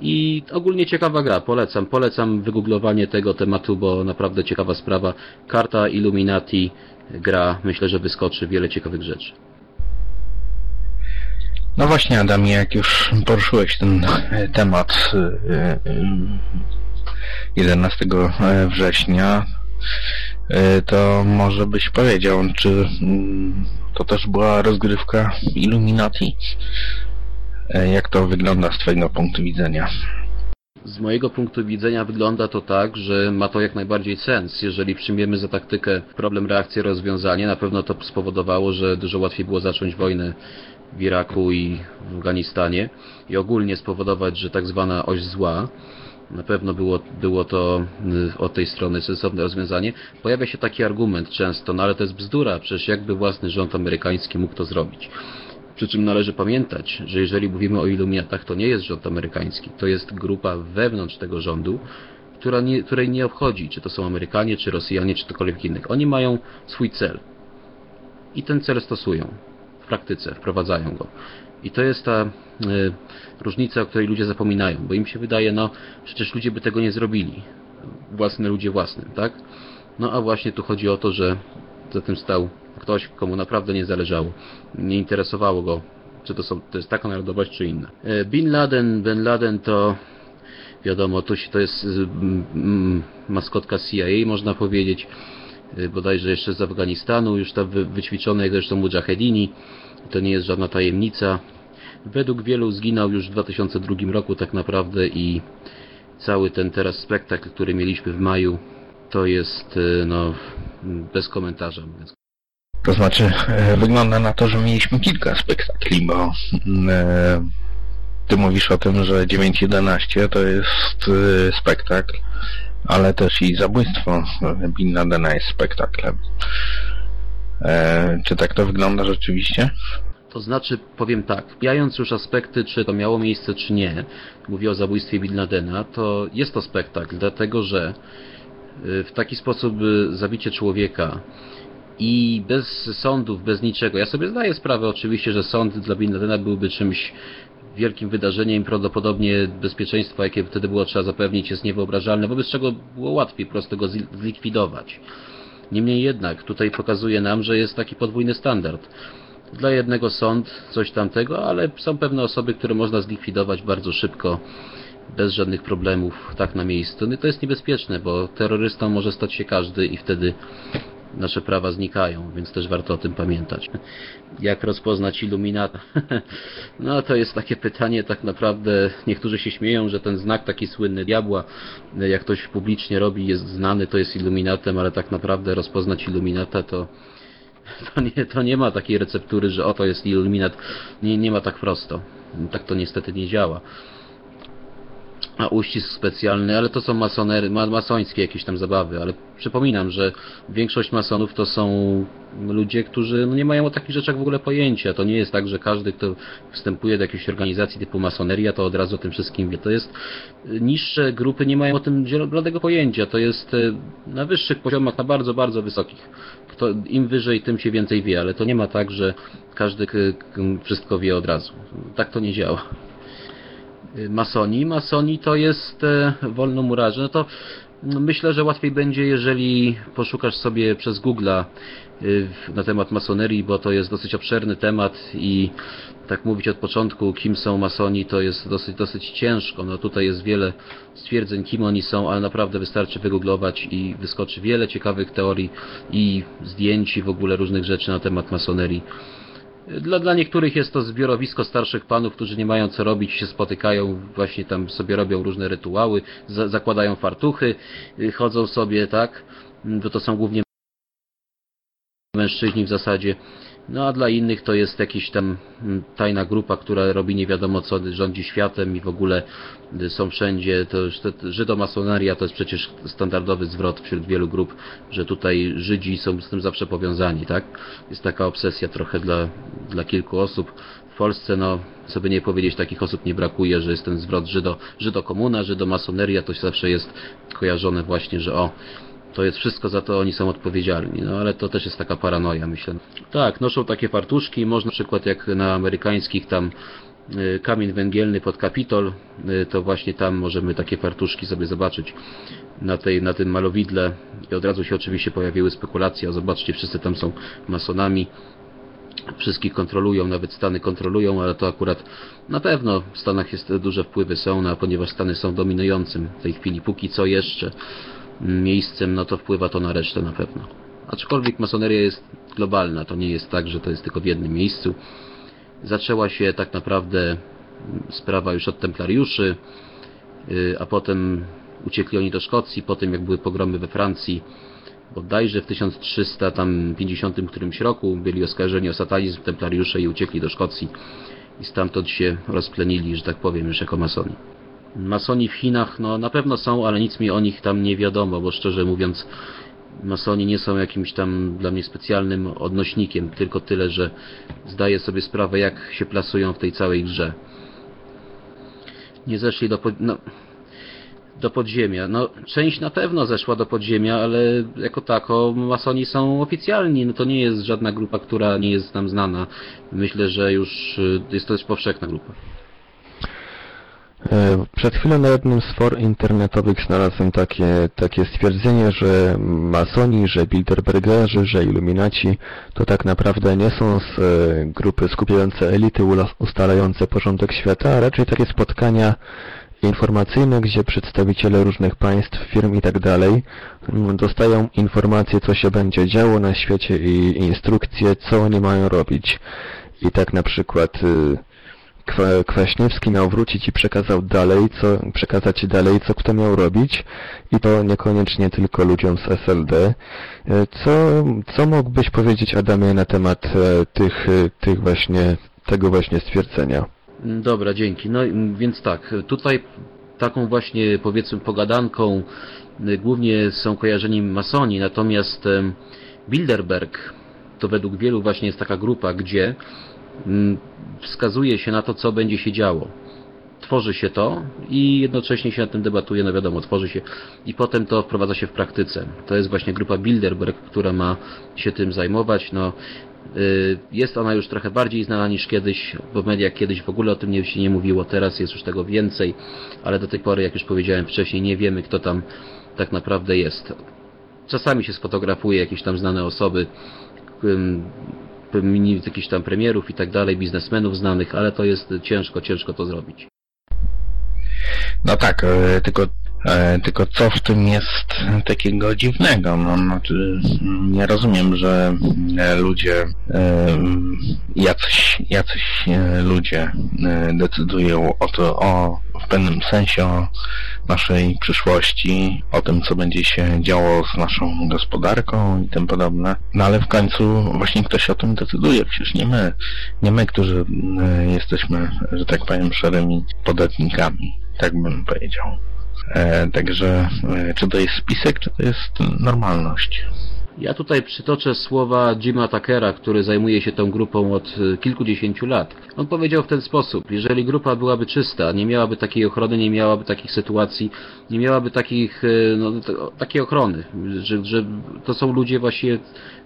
I ogólnie ciekawa gra, polecam. Polecam wygooglowanie tego tematu, bo naprawdę ciekawa sprawa. Karta Illuminati gra, myślę, że wyskoczy wiele ciekawych rzeczy. No właśnie, Adamie, jak już poruszyłeś ten e, temat e, e, 11 e, września, to może byś powiedział, czy mm, to też była rozgrywka Illuminati? Jak to wygląda z Twojego punktu widzenia? Z mojego punktu widzenia wygląda to tak, że ma to jak najbardziej sens. Jeżeli przyjmiemy za taktykę problem, reakcję, rozwiązanie, na pewno to spowodowało, że dużo łatwiej było zacząć wojnę w Iraku i w Afganistanie i ogólnie spowodować, że tak zwana oś zła, na pewno było, było to y, od tej strony sensowne rozwiązanie. Pojawia się taki argument często, no ale to jest bzdura, przecież jakby własny rząd amerykański mógł to zrobić. Przy czym należy pamiętać, że jeżeli mówimy o iluminatach, to nie jest rząd amerykański, to jest grupa wewnątrz tego rządu, która nie, której nie obchodzi, czy to są Amerykanie, czy Rosjanie, czy ktokolwiek innych. Oni mają swój cel i ten cel stosują praktyce, wprowadzają go. I to jest ta y, różnica, o której ludzie zapominają, bo im się wydaje, no przecież ludzie by tego nie zrobili. Własne ludzie własnym, tak? No a właśnie tu chodzi o to, że za tym stał ktoś, komu naprawdę nie zależało. Nie interesowało go, czy to, są, to jest taka narodowość, czy inna. E, Bin Laden, Bin Laden to wiadomo, to, się, to jest y, mm, maskotka CIA, można powiedzieć, bodajże jeszcze z Afganistanu, już tam wy, wyćwiczone, jak zresztą mujahedini, to nie jest żadna tajemnica. Według wielu zginął już w 2002 roku tak naprawdę i cały ten teraz spektakl, który mieliśmy w maju, to jest y, no bez komentarza. To znaczy, e, wygląda na to, że mieliśmy kilka spektakli, bo mm, e, ty mówisz o tym, że 9.11 to jest e, spektakl, ale też i zabójstwo Bin Ladena jest spektaklem. E, czy tak to wygląda rzeczywiście? To znaczy, powiem tak, mijając już aspekty, czy to miało miejsce, czy nie, mówię o zabójstwie Bin Ladena, to jest to spektakl, dlatego że y, w taki sposób y, zabicie człowieka i bez sądów, bez niczego. Ja sobie zdaję sprawę oczywiście, że sąd dla Bin Ladena byłby czymś wielkim wydarzeniem prawdopodobnie bezpieczeństwo, jakie wtedy było trzeba zapewnić, jest niewyobrażalne, wobec czego było łatwiej po prostu go zlikwidować. Niemniej jednak tutaj pokazuje nam, że jest taki podwójny standard. Dla jednego sąd, coś tamtego, ale są pewne osoby, które można zlikwidować bardzo szybko, bez żadnych problemów, tak na miejscu. No to jest niebezpieczne, bo terrorystą może stać się każdy i wtedy nasze prawa znikają, więc też warto o tym pamiętać. Jak rozpoznać iluminata? No to jest takie pytanie, tak naprawdę niektórzy się śmieją, że ten znak taki słynny diabła, jak ktoś publicznie robi, jest znany, to jest iluminatem, ale tak naprawdę rozpoznać iluminata to to nie, to nie ma takiej receptury, że oto jest iluminat. Nie, nie ma tak prosto. Tak to niestety nie działa. A uścisk specjalny, ale to są masonery, ma, masońskie jakieś tam zabawy, ale przypominam, że większość masonów to są ludzie, którzy no nie mają o takich rzeczach w ogóle pojęcia. To nie jest tak, że każdy, kto wstępuje do jakiejś organizacji typu masoneria, to od razu o tym wszystkim wie. To jest niższe grupy nie mają o tym zielonego pojęcia. To jest e, na wyższych poziomach, na bardzo, bardzo wysokich. Kto, Im wyżej, tym się więcej wie, ale to nie ma tak, że każdy wszystko wie od razu. Tak to nie działa masoni. Masoni to jest e, wolnomurarze. No to myślę, że łatwiej będzie, jeżeli poszukasz sobie przez Google'a y, na temat masonerii, bo to jest dosyć obszerny temat i tak mówić od początku, kim są masoni, to jest dosyć, dosyć ciężko. No tutaj jest wiele stwierdzeń, kim oni są, ale naprawdę wystarczy wygooglować i wyskoczy wiele ciekawych teorii i zdjęć i w ogóle różnych rzeczy na temat masonerii. Dla, dla niektórych jest to zbiorowisko starszych panów, którzy nie mają co robić, się spotykają, właśnie tam sobie robią różne rytuały, za, zakładają fartuchy, y, chodzą sobie, tak, bo to są głównie mężczyźni w zasadzie. No a dla innych to jest jakaś tam mm, tajna grupa, która robi nie wiadomo co, rządzi światem i w ogóle y, są wszędzie. To żydomasoneria to jest przecież standardowy zwrot wśród wielu grup, że tutaj Żydzi są z tym zawsze powiązani, tak? Jest taka obsesja trochę dla, dla kilku osób. W Polsce, no, sobie nie powiedzieć, takich osób nie brakuje, że jest ten zwrot żydo, żydokomuna, żydomasoneria, to zawsze jest kojarzone właśnie, że o, to jest wszystko za to oni są odpowiedzialni. No ale to też jest taka paranoja, myślę. Tak, noszą takie fartuszki, można na przykład jak na amerykańskich tam y, kamień węgielny pod Kapitol, y, to właśnie tam możemy takie fartuszki sobie zobaczyć na, tej, na tym malowidle i od razu się oczywiście pojawiły spekulacje, a zobaczcie, wszyscy tam są masonami. wszystkich kontrolują, nawet Stany kontrolują, ale to akurat na pewno w Stanach jest duże wpływy są, no, ponieważ Stany są dominującym w tej chwili, póki co jeszcze miejscem, no to wpływa to na resztę na pewno. Aczkolwiek masoneria jest globalna, to nie jest tak, że to jest tylko w jednym miejscu. Zaczęła się tak naprawdę sprawa już od templariuszy, y, a potem uciekli oni do Szkocji, po tym jak były pogromy we Francji, bodajże w 1350 którymś roku byli oskarżeni o satanizm templariusze i uciekli do Szkocji i stamtąd się rozplenili, że tak powiem, już jako masoni. Masoni w Chinach, no na pewno są, ale nic mi o nich tam nie wiadomo, bo szczerze mówiąc masoni nie są jakimś tam dla mnie specjalnym odnośnikiem, tylko tyle, że zdaję sobie sprawę jak się plasują w tej całej grze. Nie zeszli do... No, do podziemia. No, część na pewno zeszła do podziemia, ale jako tako masoni są oficjalni. No to nie jest żadna grupa, która nie jest nam znana. Myślę, że już y, jest to już powszechna grupa. E, przed chwilą na jednym z for internetowych znalazłem takie, takie stwierdzenie, że masoni, że Bilderbergerzy, że iluminaci to tak naprawdę nie są z e, grupy skupiające elity ustalające porządek świata, a raczej takie spotkania informacyjne, gdzie przedstawiciele różnych państw, firm i tak mm, dostają informacje, co się będzie działo na świecie i instrukcje, co oni mają robić. I tak na przykład y, Kwaśniewski miał wrócić i przekazał dalej, co, przekazać dalej, co kto miał robić i to niekoniecznie tylko ludziom z SLD. Y, co, co mógłbyś powiedzieć Adamie na temat e, tych, y, tych właśnie, tego właśnie stwierdzenia? Dobra, dzięki. No więc tak, tutaj taką właśnie powiedzmy pogadanką głównie są kojarzeni masoni, natomiast Bilderberg to według wielu właśnie jest taka grupa, gdzie wskazuje się na to, co będzie się działo. Tworzy się to i jednocześnie się nad tym debatuje, no wiadomo, tworzy się i potem to wprowadza się w praktyce. To jest właśnie grupa Bilderberg, która ma się tym zajmować. No, Y, jest ona już trochę bardziej znana niż kiedyś, bo w mediach kiedyś w ogóle o tym nie, się nie mówiło, teraz jest już tego więcej, ale do tej pory, jak już powiedziałem wcześniej, nie wiemy kto tam tak naprawdę jest. Czasami się sfotografuje jakieś tam znane osoby, jakichś tam premierów i tak dalej, biznesmenów znanych, ale to jest ciężko, ciężko to zrobić. No tak, e, tylko E, tylko co w tym jest takiego dziwnego? No, znaczy, nie rozumiem, że e, ludzie, jacyś, jacyś ludzie decydują o to, o, w pewnym sensie o naszej przyszłości, o tym, co będzie się działo z naszą gospodarką i tym podobne. No ale w końcu właśnie ktoś o tym decyduje. Przecież nie my, nie my, którzy jesteśmy, że tak powiem, szarymi podatnikami. Tak bym powiedział. E, także e, czy to jest spisek, czy to jest normalność? Ja tutaj przytoczę słowa Jima Tuckera, który zajmuje się tą grupą od e, kilkudziesięciu lat. On powiedział w ten sposób, jeżeli grupa byłaby czysta, nie miałaby takiej ochrony, nie miałaby takich sytuacji, nie miałaby takich, no, takiej ochrony, że, że to są ludzie właściwie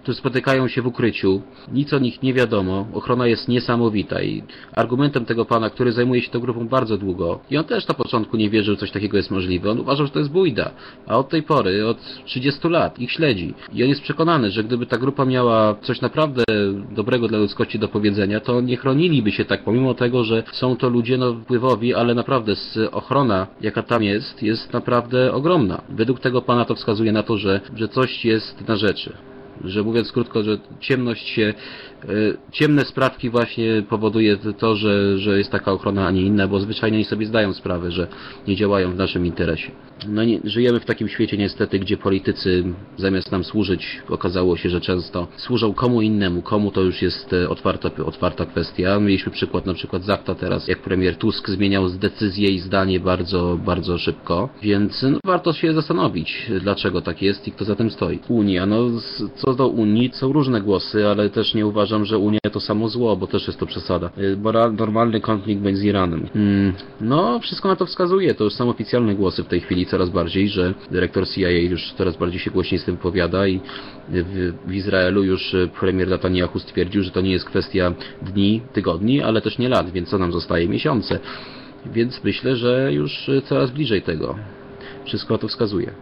którzy spotykają się w ukryciu, nic o nich nie wiadomo, ochrona jest niesamowita i argumentem tego pana, który zajmuje się tą grupą bardzo długo, i on też na początku nie wierzył, że coś takiego jest możliwe, on uważał, że to jest bójda, a od tej pory, od 30 lat ich śledzi. I on jest przekonany, że gdyby ta grupa miała coś naprawdę dobrego dla ludzkości do powiedzenia, to nie chroniliby się tak, pomimo tego, że są to ludzie no, wpływowi, ale naprawdę ochrona, jaka tam jest, jest naprawdę ogromna. Według tego pana to wskazuje na to, że, że coś jest na rzeczy że mówiąc krótko, że ciemność się ciemne sprawki właśnie powoduje to, że, że jest taka ochrona, a nie inna, bo zwyczajnie sobie zdają sprawę, że nie działają w naszym interesie. No nie, żyjemy w takim świecie niestety, gdzie politycy zamiast nam służyć, okazało się, że często służą komu innemu, komu to już jest e, otwarta, otwarta kwestia. Mieliśmy przykład na przykład z akta teraz, jak premier Tusk zmieniał decyzję i zdanie bardzo, bardzo szybko, więc no, warto się zastanowić, dlaczego tak jest i kto za tym stoi. Unia, no co do Unii są różne głosy, ale też nie uważam, uważam, że Unia to samo zło, bo też jest to przesada. Y, normalny konflikt będzie z Iranem. Hmm, no, wszystko na to wskazuje. To już są oficjalne głosy w tej chwili coraz bardziej, że dyrektor CIA już coraz bardziej się głośniej z tym powiada i w, w Izraelu już premier Netanyahu stwierdził, że to nie jest kwestia dni, tygodni, ale też nie lat, więc co nam zostaje? Miesiące. Więc myślę, że już coraz bliżej tego. Wszystko to wskazuje. E,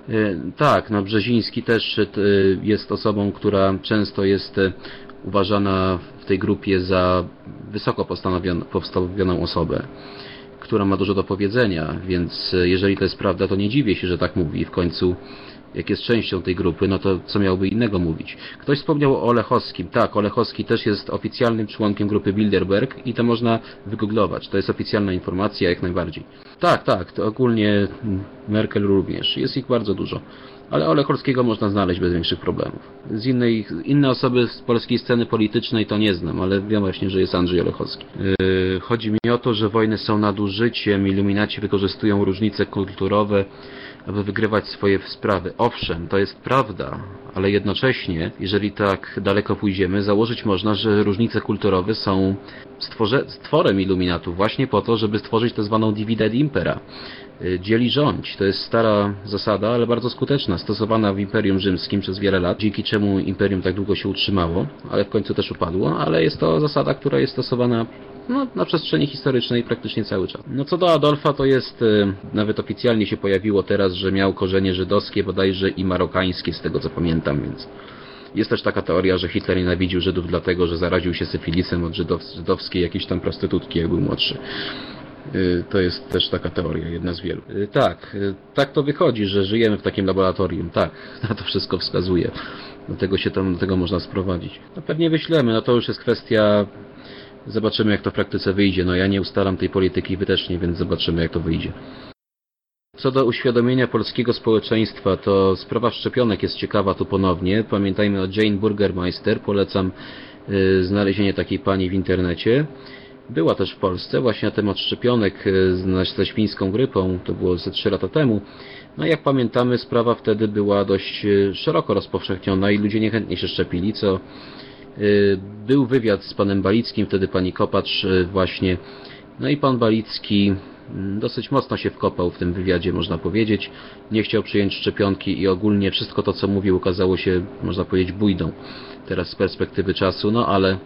tak, no Brzeziński też e, jest osobą, która często jest e, uważana w tej grupie za wysoko postawioną osobę, która ma dużo do powiedzenia, więc e, jeżeli to jest prawda, to nie dziwię się, że tak mówi. W końcu, jak jest częścią tej grupy, no to co miałby innego mówić? Ktoś wspomniał o Olechowskim. Tak, Olechowski też jest oficjalnym członkiem grupy Bilderberg i to można wygooglować. To jest oficjalna informacja jak najbardziej. Tak, tak, to ogólnie Merkel również. Jest ich bardzo dużo. Ale Olechowskiego można znaleźć bez większych problemów. Z innej, inne osoby z polskiej sceny politycznej to nie znam, ale wiem właśnie, że jest Andrzej Olechowski. Yy, chodzi mi o to, że wojny są nadużyciem, iluminaci wykorzystują różnice kulturowe, aby wygrywać swoje sprawy. Owszem, to jest prawda, ale jednocześnie, jeżeli tak daleko pójdziemy, założyć można, że różnice kulturowe są stworze, stworem iluminatów właśnie po to, żeby stworzyć tak zwaną divide et impera. Y, Dzieli rządź. To jest stara zasada, ale bardzo skuteczna, stosowana w Imperium Rzymskim przez wiele lat, dzięki czemu Imperium tak długo się utrzymało, ale w końcu też upadło, ale jest to zasada, która jest stosowana no, na przestrzeni historycznej praktycznie cały czas. No co do Adolfa, to jest, y, nawet oficjalnie się pojawiło teraz, że miał korzenie żydowskie bodajże i marokańskie, z tego co pamiętam, więc jest też taka teoria, że Hitler nienawidził Żydów dlatego, że zaraził się syfilisem od żydow żydowskiej jakiejś tam prostytutki, jak był młodszy. Y, To jest też taka teoria, jedna z wielu. Y, Tak, y, tak to wychodzi, że żyjemy w takim laboratorium. Tak, na to wszystko wskazuje. Do tego się tam, do tego można sprowadzić. No pewnie wyślemy, no to już jest kwestia... Zobaczymy jak to w praktyce wyjdzie. No ja nie ustalam tej polityki, wy też nie, więc zobaczymy jak to wyjdzie. Co do uświadomienia polskiego społeczeństwa, to sprawa szczepionek jest ciekawa tu ponownie. Pamiętajmy o Jane Burgermeister. Polecam znalezienie takiej pani w internecie. Była też w Polsce właśnie na temat szczepionek z- ze świńską grypą. To było ze 3 lata temu. No jak pamiętamy, sprawa wtedy była dość y, szeroko rozpowszechniona i ludzie niechętnie się szczepili, co y, był wywiad z panem Balickim, wtedy pani Kopacz właśnie. No i pan Balicki mm, dosyć mocno się wkopał w tym wywiadzie, można powiedzieć. Nie chciał przyjąć szczepionki i ogólnie wszystko to, co mówił, okazało się, można powiedzieć, bójdą teraz z perspektywy czasu, no ale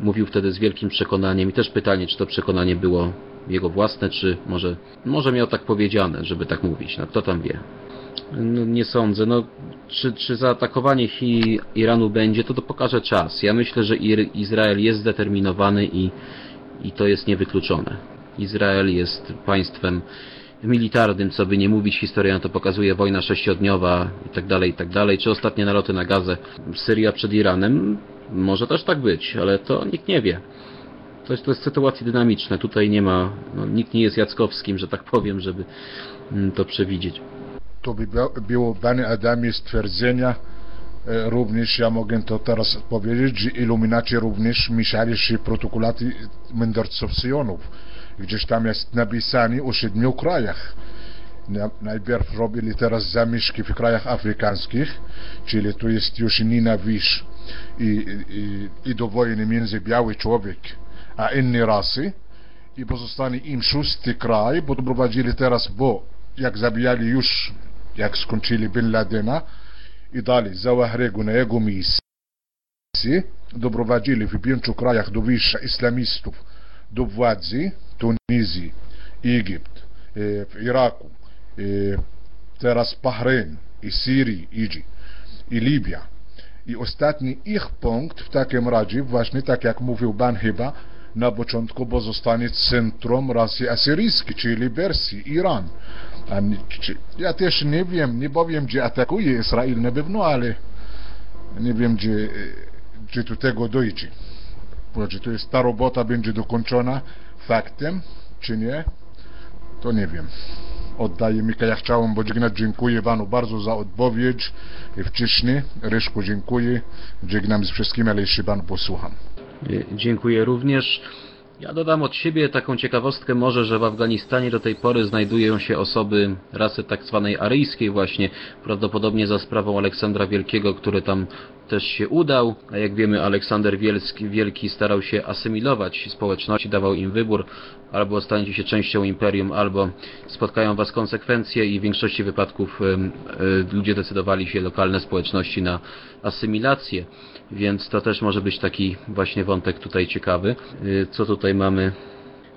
mówił wtedy z wielkim przekonaniem i też pytanie, czy to przekonanie było jego własne, czy może, może miał tak powiedziane, żeby tak mówić, no kto tam wie. No, nie sądzę. No, czy, czy zaatakowanie Chi Iranu będzie, to to pokaże czas. Ja myślę, że Izrael jest zdeterminowany i, i to jest niewykluczone. Izrael jest państwem militarnym, co by nie mówić, historia to pokazuje, wojna sześciodniowa i tak dalej, i tak. Czy ostatnie naloty na Gazę, Syria przed Iranem? Może też tak być, ale to nikt nie wie. To jest, to jest sytuacje dynamiczne. Tutaj nie ma, no, nikt nie jest Jackowskim, że tak powiem, żeby mm, to przewidzieć. To by było Bani Adamie stwierdzenia, e, również ja mogę to teraz powiedzieć, że iluminaci również mieszali się protokolaty mędrców Syjonów. Gdzieś tam jest napisane o siedmiu krajach. Na- Najpierw robili teraz zamieszki w krajach afrykańskich, czyli to jest już nienawiść i, i, i do wojny między biały człowiek a inne rasy i pozostanie im szósty kraj, bo doprowadzili teraz, bo jak zabijali już, jak skończyli Bin Ladena i dali Zawahregu na jego miejsce, doprowadzili w pięciu krajach do wyjścia islamistów do władzy, Tunizji, Egipt, e, w Iraku, e, teraz Bahrain i Syrii idzie, i Libia. I ostatni ich punkt w takim razie, właśnie tak jak mówił Ban chyba, na początku pozostanie centrum rasy asyryjskiej, czyli Persji, Iran. Ja też nie wiem, nie powiem, gdzie atakuje Izrael na pewno, ale nie wiem, gdzie, gdzie do tego dojdzie. Bo Czy to jest ta robota będzie dokończona faktem, czy nie, to nie wiem. Oddaję Mika, ja chciałem pożegnać, dziękuję Panu bardzo za odpowiedź wcześniej. Ryszku, dziękuję. Żegnam z wszystkim, ale jeszcze Pan posłucham. Dziękuję również. Ja dodam od siebie taką ciekawostkę może, że w Afganistanie do tej pory znajdują się osoby rasy tak zwanej aryjskiej właśnie, prawdopodobnie za sprawą Aleksandra Wielkiego, który tam też się udał, a jak wiemy Aleksander Wielski, Wielki starał się asymilować społeczności, dawał im wybór, albo staniecie się częścią imperium, albo spotkają was konsekwencje i w większości wypadków em, e, ludzie decydowali się, lokalne społeczności, na asymilację. Więc to też może być taki właśnie wątek tutaj ciekawy. Y, Co tutaj mamy?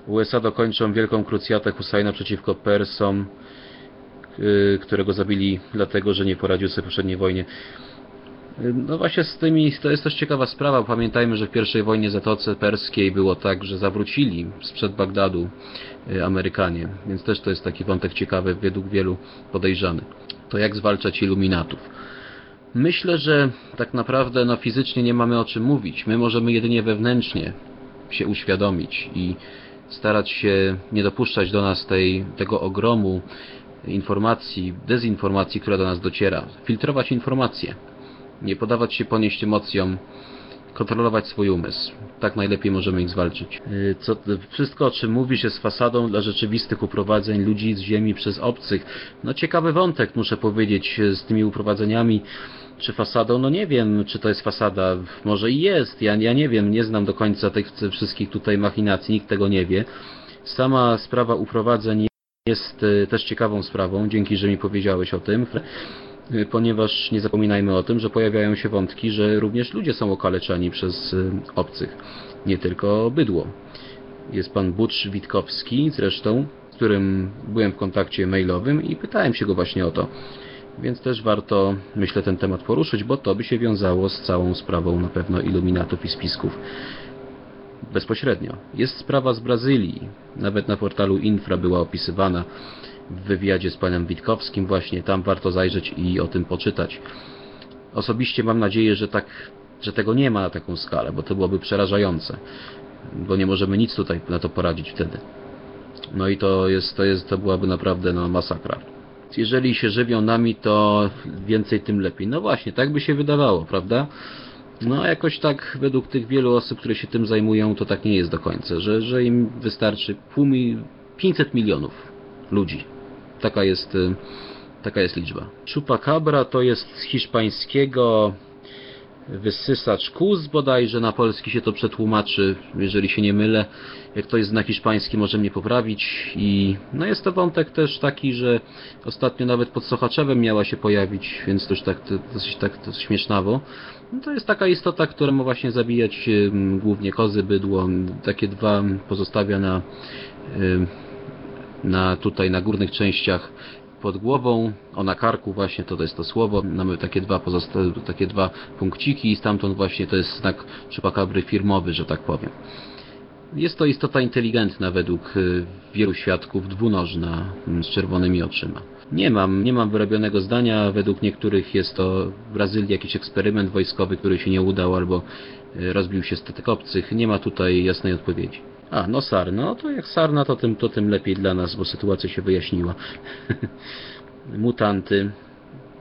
USA dokończą wielką krucjatę Husajna przeciwko Persom, y, którego zabili dlatego, że nie poradził sobie w poprzedniej wojnie. No właśnie z tymi, to jest też ciekawa sprawa. Pamiętajmy, że w pierwszej wojnie Zatoce Perskiej było tak, że zawrócili sprzed Bagdadu y, Amerykanie, więc też to jest taki wątek ciekawy, według wielu podejrzany. To jak zwalczać iluminatów. Myślę, że tak naprawdę no, fizycznie nie mamy o czym mówić. My możemy jedynie wewnętrznie się uświadomić i starać się nie dopuszczać do nas tej, tego ogromu informacji, dezinformacji, która do nas dociera. Filtrować informacje, nie podawać się ponieść emocjom, kontrolować swój umysł. Tak najlepiej możemy ich zwalczyć. Yy, co, wszystko, o czym mówisz, jest fasadą dla rzeczywistych uprowadzeń ludzi z ziemi przez obcych. No ciekawy wątek, muszę powiedzieć, z tymi uprowadzeniami. Czy fasadą? No nie wiem, czy to jest fasada. Może i jest. Ja, ja nie wiem, nie znam do końca tych wszystkich tutaj machinacji, nikt tego nie wie. Sama sprawa uprowadzeń jest y, też ciekawą sprawą, dzięki, że mi powiedziałeś o tym, y, ponieważ nie zapominajmy o tym, że pojawiają się wątki, że również ludzie są okaleczani przez y, obcych, nie tylko bydło. Jest pan Bucz Witkowski zresztą, z którym byłem w kontakcie mailowym i pytałem się go właśnie o to. Więc też warto, myślę, ten temat poruszyć, bo to by się wiązało z całą sprawą na pewno iluminatów i spisków bezpośrednio. Jest sprawa z Brazylii. Nawet na portalu Infra była opisywana w wywiadzie z panem Witkowskim właśnie. Tam warto zajrzeć i o tym poczytać. Osobiście mam nadzieję, że tak, że tego nie ma na taką skalę, bo to byłoby przerażające. Bo nie możemy nic tutaj na to poradzić wtedy. No i to jest, to jest, to byłaby naprawdę no, masakra. Jeżeli się żywią nami, to więcej tym lepiej. No właśnie, tak by się wydawało, prawda? No jakoś tak według tych wielu osób, które się tym zajmują, to tak nie jest do końca, że, że im wystarczy pół mi 500 milionów ludzi. Taka jest, y, taka jest liczba. Chupacabra to jest z hiszpańskiego wysysacz kóz bodajże, na polski się to przetłumaczy, jeżeli się nie mylę. Jak to jest na hiszpański, może mnie poprawić. I no jest to wątek też taki, że ostatnio nawet pod Sochaczewem miała się pojawić, więc już tak dosyć tak to śmiesznawo. No to jest taka istota, która ma właśnie zabijać głównie kozy, bydło. Takie dwa pozostawia na, na tutaj na górnych częściach pod głową, o na karku właśnie to, to jest to słowo, mamy takie dwa pozostałe, takie dwa punkciki i stamtąd właśnie to jest znak czupakabry firmowy, że tak powiem. Jest to istota inteligentna według y, wielu świadków, dwunożna, mm, z czerwonymi oczyma. Nie mam, nie mam wyrobionego zdania. Według niektórych jest to w Brazylii jakiś eksperyment wojskowy, który się nie udał albo y, rozbił się statek obcych. Nie ma tutaj jasnej odpowiedzi. A, no sarna. No to jak sarna, to tym, to tym lepiej dla nas, bo sytuacja się wyjaśniła. Mutanty.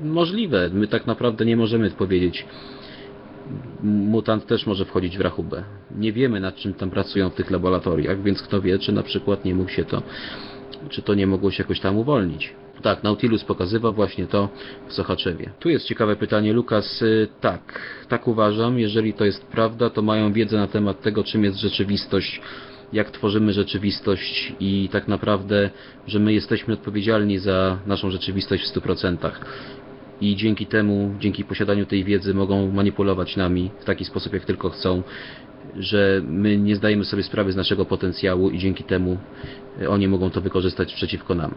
Możliwe. My tak naprawdę nie możemy powiedzieć. Mutant też może wchodzić w rachubę. Nie wiemy nad czym tam pracują w tych laboratoriach, więc kto wie, czy na przykład nie mógł się to, czy to nie mogło się jakoś tam uwolnić. Tak, Nautilus pokazywał właśnie to w Sochaczewie. Tu jest ciekawe pytanie, Lukas. Y, tak, tak uważam. Jeżeli to jest prawda, to mają wiedzę na temat tego, czym jest rzeczywistość jak tworzymy rzeczywistość i tak naprawdę, że my jesteśmy odpowiedzialni za naszą rzeczywistość w 100%. I dzięki temu, dzięki posiadaniu tej wiedzy mogą manipulować nami w taki sposób, jak tylko chcą, że my nie zdajemy sobie sprawy z naszego potencjału i dzięki temu e, oni mogą to wykorzystać przeciwko nam.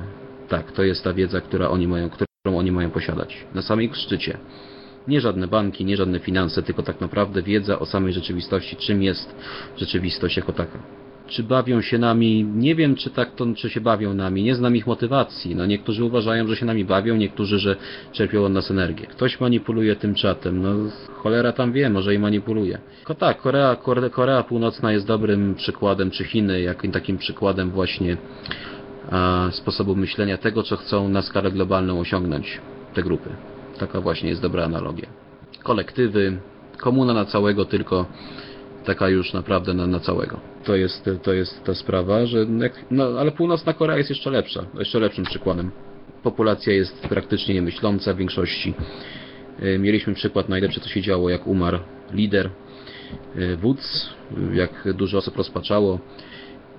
Tak, to jest ta wiedza, która oni mają, którą oni mają posiadać. Na samym szczycie. Nie żadne banki, nie żadne finanse, tylko tak naprawdę wiedza o samej rzeczywistości, czym jest rzeczywistość jako taka czy bawią się nami, nie wiem czy tak to, czy się bawią nami, nie znam ich motywacji. No niektórzy uważają, że się nami bawią, niektórzy, że czerpią od nas energię. Ktoś manipuluje tym czatem, no cholera tam wie, może i manipuluje. Ko tak, Korea, Korea Północna jest dobrym przykładem, czy Chiny, jakim takim przykładem właśnie a, sposobu myślenia tego, co chcą na skalę globalną osiągnąć te grupy. Taka właśnie jest dobra analogia. Kolektywy, komuna na całego tylko taka już naprawdę na, na całego. To jest, to jest ta sprawa, że no, ale północna Korea jest jeszcze lepsza, jeszcze lepszym przykładem. Populacja jest praktycznie niemyśląca w większości. E, mieliśmy przykład najlepszy, co się działo, jak umarł lider, e, wódz, jak dużo osób rozpaczało.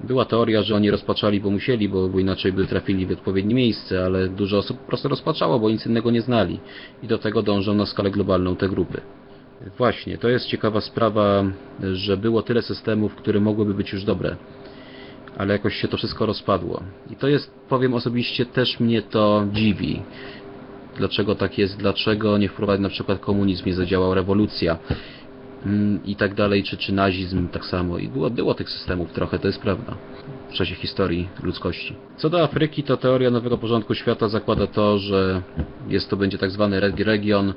Była teoria, że oni rozpaczali, bo musieli, bo, bo inaczej by trafili w odpowiednie miejsce, ale dużo osób po prostu rozpaczało, bo nic innego nie znali. I do tego dążą na skalę globalną te grupy. Właśnie, to jest ciekawa sprawa, że było tyle systemów, które mogłyby być już dobre, ale jakoś się to wszystko rozpadło. I to jest, powiem osobiście, też mnie to dziwi. dlaczego tak jest, dlaczego nie wprowadzić na przykład komunizm, nie zadziałał rewolucja mm, i tak dalej, czy, czy nazizm tak samo. I było, było tych systemów trochę, to jest prawda, w czasie historii ludzkości. Co do Afryki, to teoria nowego porządku świata zakłada to, że jest to będzie tak zwany region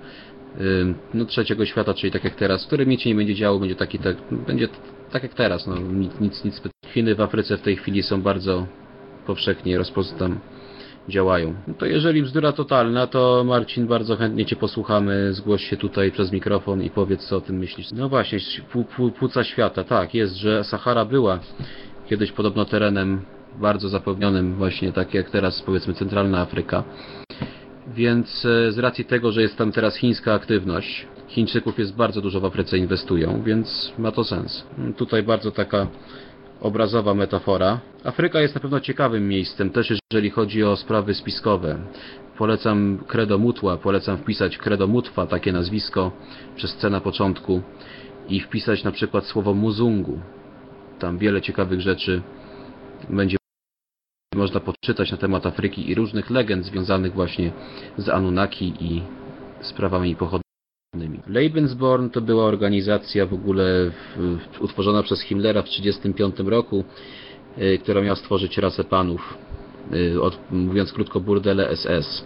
no, trzeciego świata, czyli tak jak teraz, w którym nic się nie będzie działo, będzie taki tak, będzie tak jak teraz, no, nic, nic, nic. Chiny w Afryce w tej chwili są bardzo powszechnie rozpoznane działają. No to jeżeli bzdura totalna, to Marcin, bardzo chętnie Cię posłuchamy. Zgłoś się tutaj przez mikrofon i powiedz, co o tym myślisz. No właśnie, pł- pł- płuca świata. Tak, jest, że Sahara była kiedyś podobno terenem bardzo zapełnionym, właśnie tak jak teraz, powiedzmy, centralna Afryka. Więc e, z racji tego, że jest tam teraz chińska aktywność, Chińczyków jest bardzo dużo w Afryce inwestują, więc ma to sens. Tutaj bardzo taka obrazowa metafora. Afryka jest na pewno ciekawym miejscem, też jeżeli chodzi o sprawy spiskowe. Polecam Credo Mutła, polecam wpisać Credo Mutwa, takie nazwisko, przez C na początku i wpisać na przykład słowo Muzungu. Tam wiele ciekawych rzeczy będzie można poczytać na temat Afryki i różnych legend związanych właśnie z Anunnaki i sprawami pochodnymi. Lebensborn to była organizacja w ogóle w, utworzona przez Himmlera w 1935 roku, y, która miała stworzyć rasę panów, y, od, mówiąc krótko burdele SS,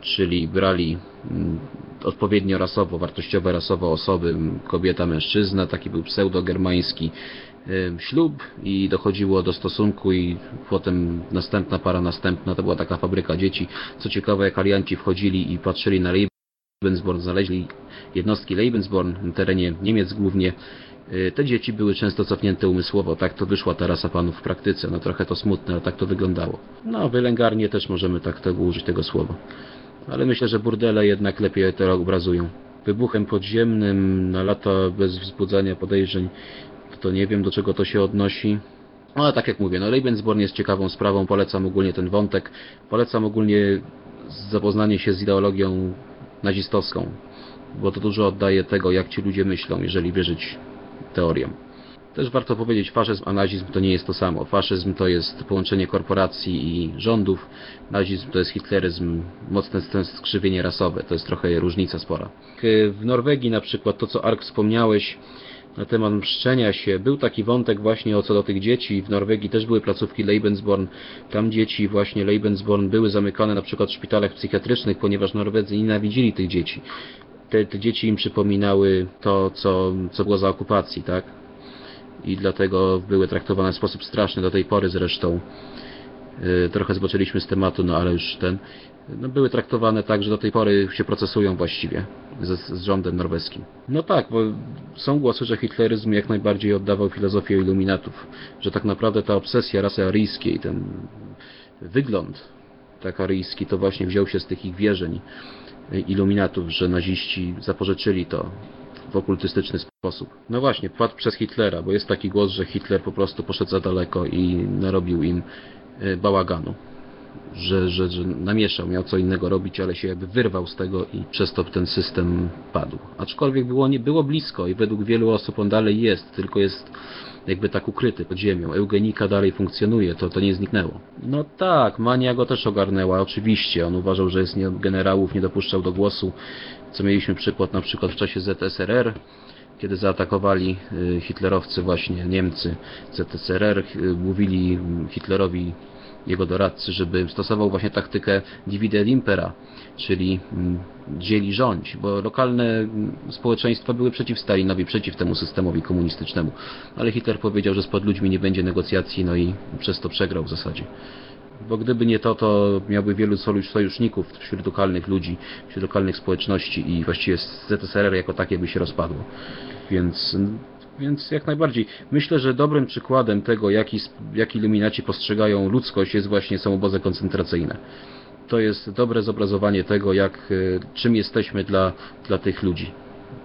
czyli brali mm, odpowiednio rasowo, wartościowe rasowo osoby, kobieta, mężczyzna, taki był pseudo-germański y, ślub i dochodziło do stosunku i potem następna para następna, to była taka fabryka dzieci. Co ciekawe, jak alianci wchodzili i patrzyli na Lebensborn, znaleźli jednostki Lebensborn na terenie Niemiec głównie, y, te dzieci były często cofnięte umysłowo. Tak to wyszła ta rasa panów w praktyce. No trochę to smutne, ale tak to wyglądało. No, wylęgarnie też możemy tak tego użyć tego słowa. Ale myślę, że burdele jednak lepiej to obrazują. Wybuchem podziemnym na lata bez wzbudzania podejrzeń, to nie wiem do czego to się odnosi. No, ale tak jak mówię, no Lebensborn jest ciekawą sprawą, polecam ogólnie ten wątek. Polecam ogólnie zapoznanie się z ideologią nazistowską, bo to dużo oddaje tego, jak ci ludzie myślą, jeżeli wierzyć teoriom. Też warto powiedzieć, faszyzm a nazizm to nie jest to samo. Faszyzm to jest połączenie korporacji i rządów, nazizm to jest hitleryzm, mocne skrzywienie rasowe, to jest trochę różnica spora. W Norwegii na przykład, to co Ark wspomniałeś, na temat mszczenia się. Był taki wątek właśnie o co do tych dzieci. W Norwegii też były placówki Lebensborn. Tam dzieci właśnie Lebensborn były zamykane na przykład w szpitalach psychiatrycznych, ponieważ Norwedzy nienawidzili tych dzieci. Te, te dzieci im przypominały to, co, co było za okupacji, tak? I dlatego były traktowane w sposób straszny do tej pory zresztą. Yy, trochę zboczyliśmy z tematu, no ale już ten no, były traktowane tak, że do tej pory się procesują właściwie z, z rządem norweskim. No tak, bo są głosy, że hitleryzm jak najbardziej oddawał filozofię iluminatów, że tak naprawdę ta obsesja rasy aryjskiej, ten wygląd tak aryjski, to właśnie wziął się z tych ich wierzeń iluminatów, że naziści zapożyczyli to w okultystyczny sposób. No właśnie, padł przez Hitlera, bo jest taki głos, że Hitler po prostu poszedł za daleko i narobił im e, bałaganu że, że, że namieszał, miał co innego robić, ale się jakby wyrwał z tego i przez to ten system padł. Aczkolwiek było, nie było blisko i według wielu osób on dalej jest, tylko jest jakby tak ukryty pod ziemią. Eugenika dalej funkcjonuje, to, to nie zniknęło. No tak, mania go też ogarnęła, oczywiście. On uważał, że jest nie, generałów, nie dopuszczał do głosu, co mieliśmy przykład na przykład w czasie ZSRR, kiedy zaatakowali y, hitlerowcy właśnie Niemcy ZSRR, y, mówili Hitlerowi jego doradcy, żeby stosował właśnie taktykę divide impera, czyli mm, dzieli rządź, bo lokalne mm, społeczeństwa były przeciw Stalinowi, przeciw temu systemowi komunistycznemu. Ale Hitler powiedział, że z ludźmi nie będzie negocjacji, no i przez to przegrał w zasadzie. Bo gdyby nie to, to miałby wielu sojuszników wśród lokalnych ludzi, wśród lokalnych społeczności i właściwie ZSRR jako takie by się rozpadło. Więc więc jak najbardziej. Myślę, że dobrym przykładem tego, jak, jak iluminaci postrzegają ludzkość, jest właśnie są obozy koncentracyjne. To jest dobre zobrazowanie tego, jak, e, czym jesteśmy dla, dla tych ludzi.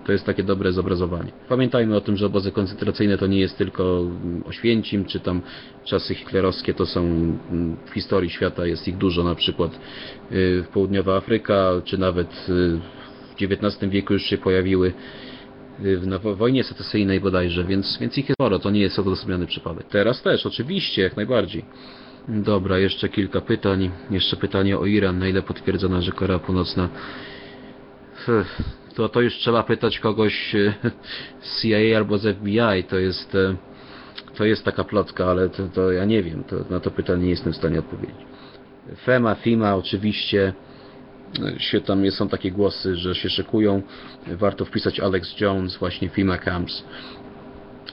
To jest takie dobre zobrazowanie. Pamiętajmy o tym, że obozy koncentracyjne to nie jest tylko mm, Oświęcim, czy tam czasy hitlerowskie, to są mm, w historii świata jest ich dużo, na przykład e, południowa Afryka, czy nawet e, w XIX wieku już się pojawiły w wojnie secesyjnej bodajże, więc, więc ich jest sporo, to nie jest odosobniony przypadek. Teraz też, oczywiście, jak najbardziej. Dobra, jeszcze kilka pytań. Jeszcze pytanie o Iran. Na ile potwierdzona, że Korea Północna... To, to już trzeba pytać kogoś z CIA albo z FBI. To jest... e, To jest taka plotka, ale to, to ja nie wiem. To, na to pytanie nie jestem w stanie odpowiedzieć. FEMA, FIMA oczywiście się tam są takie głosy, że się szykują. Warto wpisać Alex Jones, właśnie FIMA Camps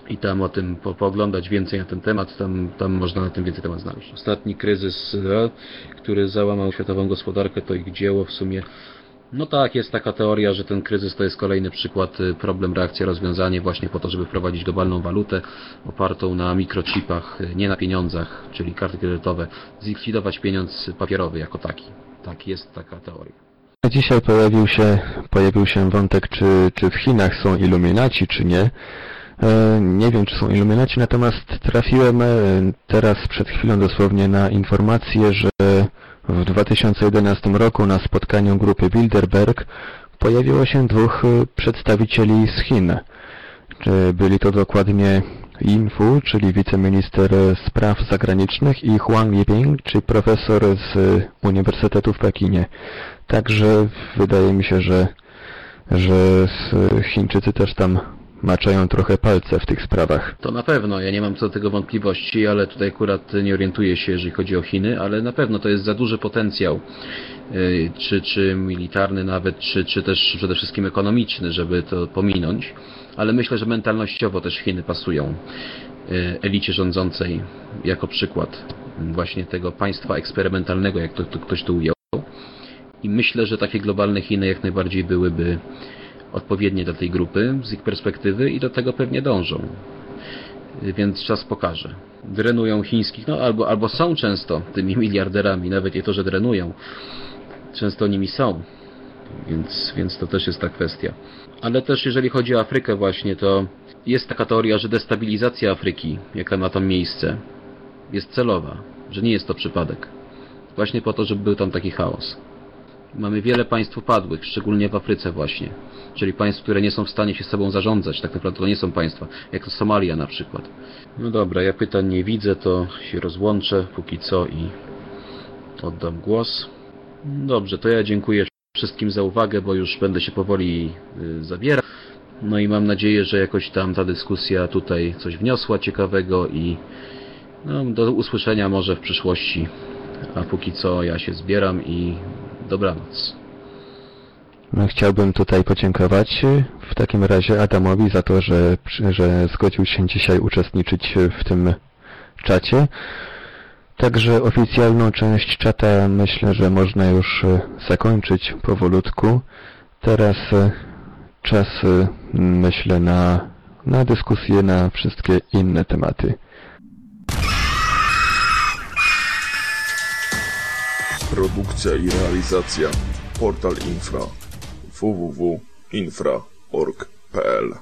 i tam o tym po, pooglądać więcej na ten temat, tam, tam można na tym więcej temat znaleźć. Ostatni kryzys, e, który załamał światową gospodarkę, to ich dzieło w sumie. No tak, jest taka teoria, że ten kryzys to jest kolejny przykład, y, problem, reakcja, rozwiązanie właśnie po to, żeby wprowadzić globalną walutę opartą na mikrochipach, y, nie na pieniądzach, czyli karty kredytowe, zlikwidować pieniądz papierowy jako taki. Tak, jest taka teoria. Dzisiaj pojawił się, pojawił się wątek, czy, czy w Chinach są iluminaci, czy nie. E, Nie wiem, czy są iluminaci, natomiast trafiłem e, teraz przed chwilą dosłownie na informację, że w 2011 roku na spotkaniu grupy Bilderberg pojawiło się dwóch e, przedstawicieli z Chin. Byli to dokładnie Yin Fu, czyli wiceminister spraw zagranicznych i Huang Yiping, czyli profesor z Uniwersytetu w Pekinie. Także wydaje mi się, że, że Chińczycy też tam maczają trochę palce w tych sprawach. To na pewno, ja nie mam co do tego wątpliwości, ale tutaj akurat nie orientuję się, jeżeli chodzi o Chiny, ale na pewno to jest za duży potencjał, czy, czy militarny nawet, czy, czy też przede wszystkim ekonomiczny, żeby to pominąć, ale myślę, że mentalnościowo też Chiny pasują yy, elicie rządzącej jako przykład właśnie tego państwa eksperymentalnego, jak to, to ktoś tu ujął. I myślę, że takie globalne Chiny jak najbardziej byłyby odpowiednie dla tej grupy z ich perspektywy i do tego pewnie dążą. Więc czas pokaże. Drenują chińskich, no albo, albo są często tymi miliarderami, nawet nie to, że drenują. Często nimi są. Więc, więc to też jest ta kwestia. Ale też jeżeli chodzi o Afrykę właśnie, to jest taka teoria, że destabilizacja Afryki, jaka ma tam miejsce, jest celowa, że nie jest to przypadek. Właśnie po to, żeby był tam taki chaos. Mamy wiele państw upadłych, szczególnie w Afryce właśnie. Czyli państw, które nie są w stanie się sobą zarządzać. Tak naprawdę to nie są państwa, jak to Somalia na przykład. No dobra, ja pytań nie widzę, to się rozłączę póki co i oddam głos. Dobrze, to ja dziękuję wszystkim za uwagę, bo już będę się powoli y, zabierał. No i mam nadzieję, że jakoś tam ta dyskusja tutaj coś wniosła ciekawego i no, do usłyszenia może w przyszłości. A póki co ja się zbieram i dobranoc. No, Chciałbym tutaj podziękować y, w takim razie Adamowi za to, że, że zgodził się dzisiaj uczestniczyć y, w tym czacie. Także oficjalną część czata myślę, że można już y, zakończyć powolutku. Teraz y, czas, y, myślę, na, na dyskusję na wszystkie inne tematy. Produkcja i realizacja Portal Infra www.infra.org.pl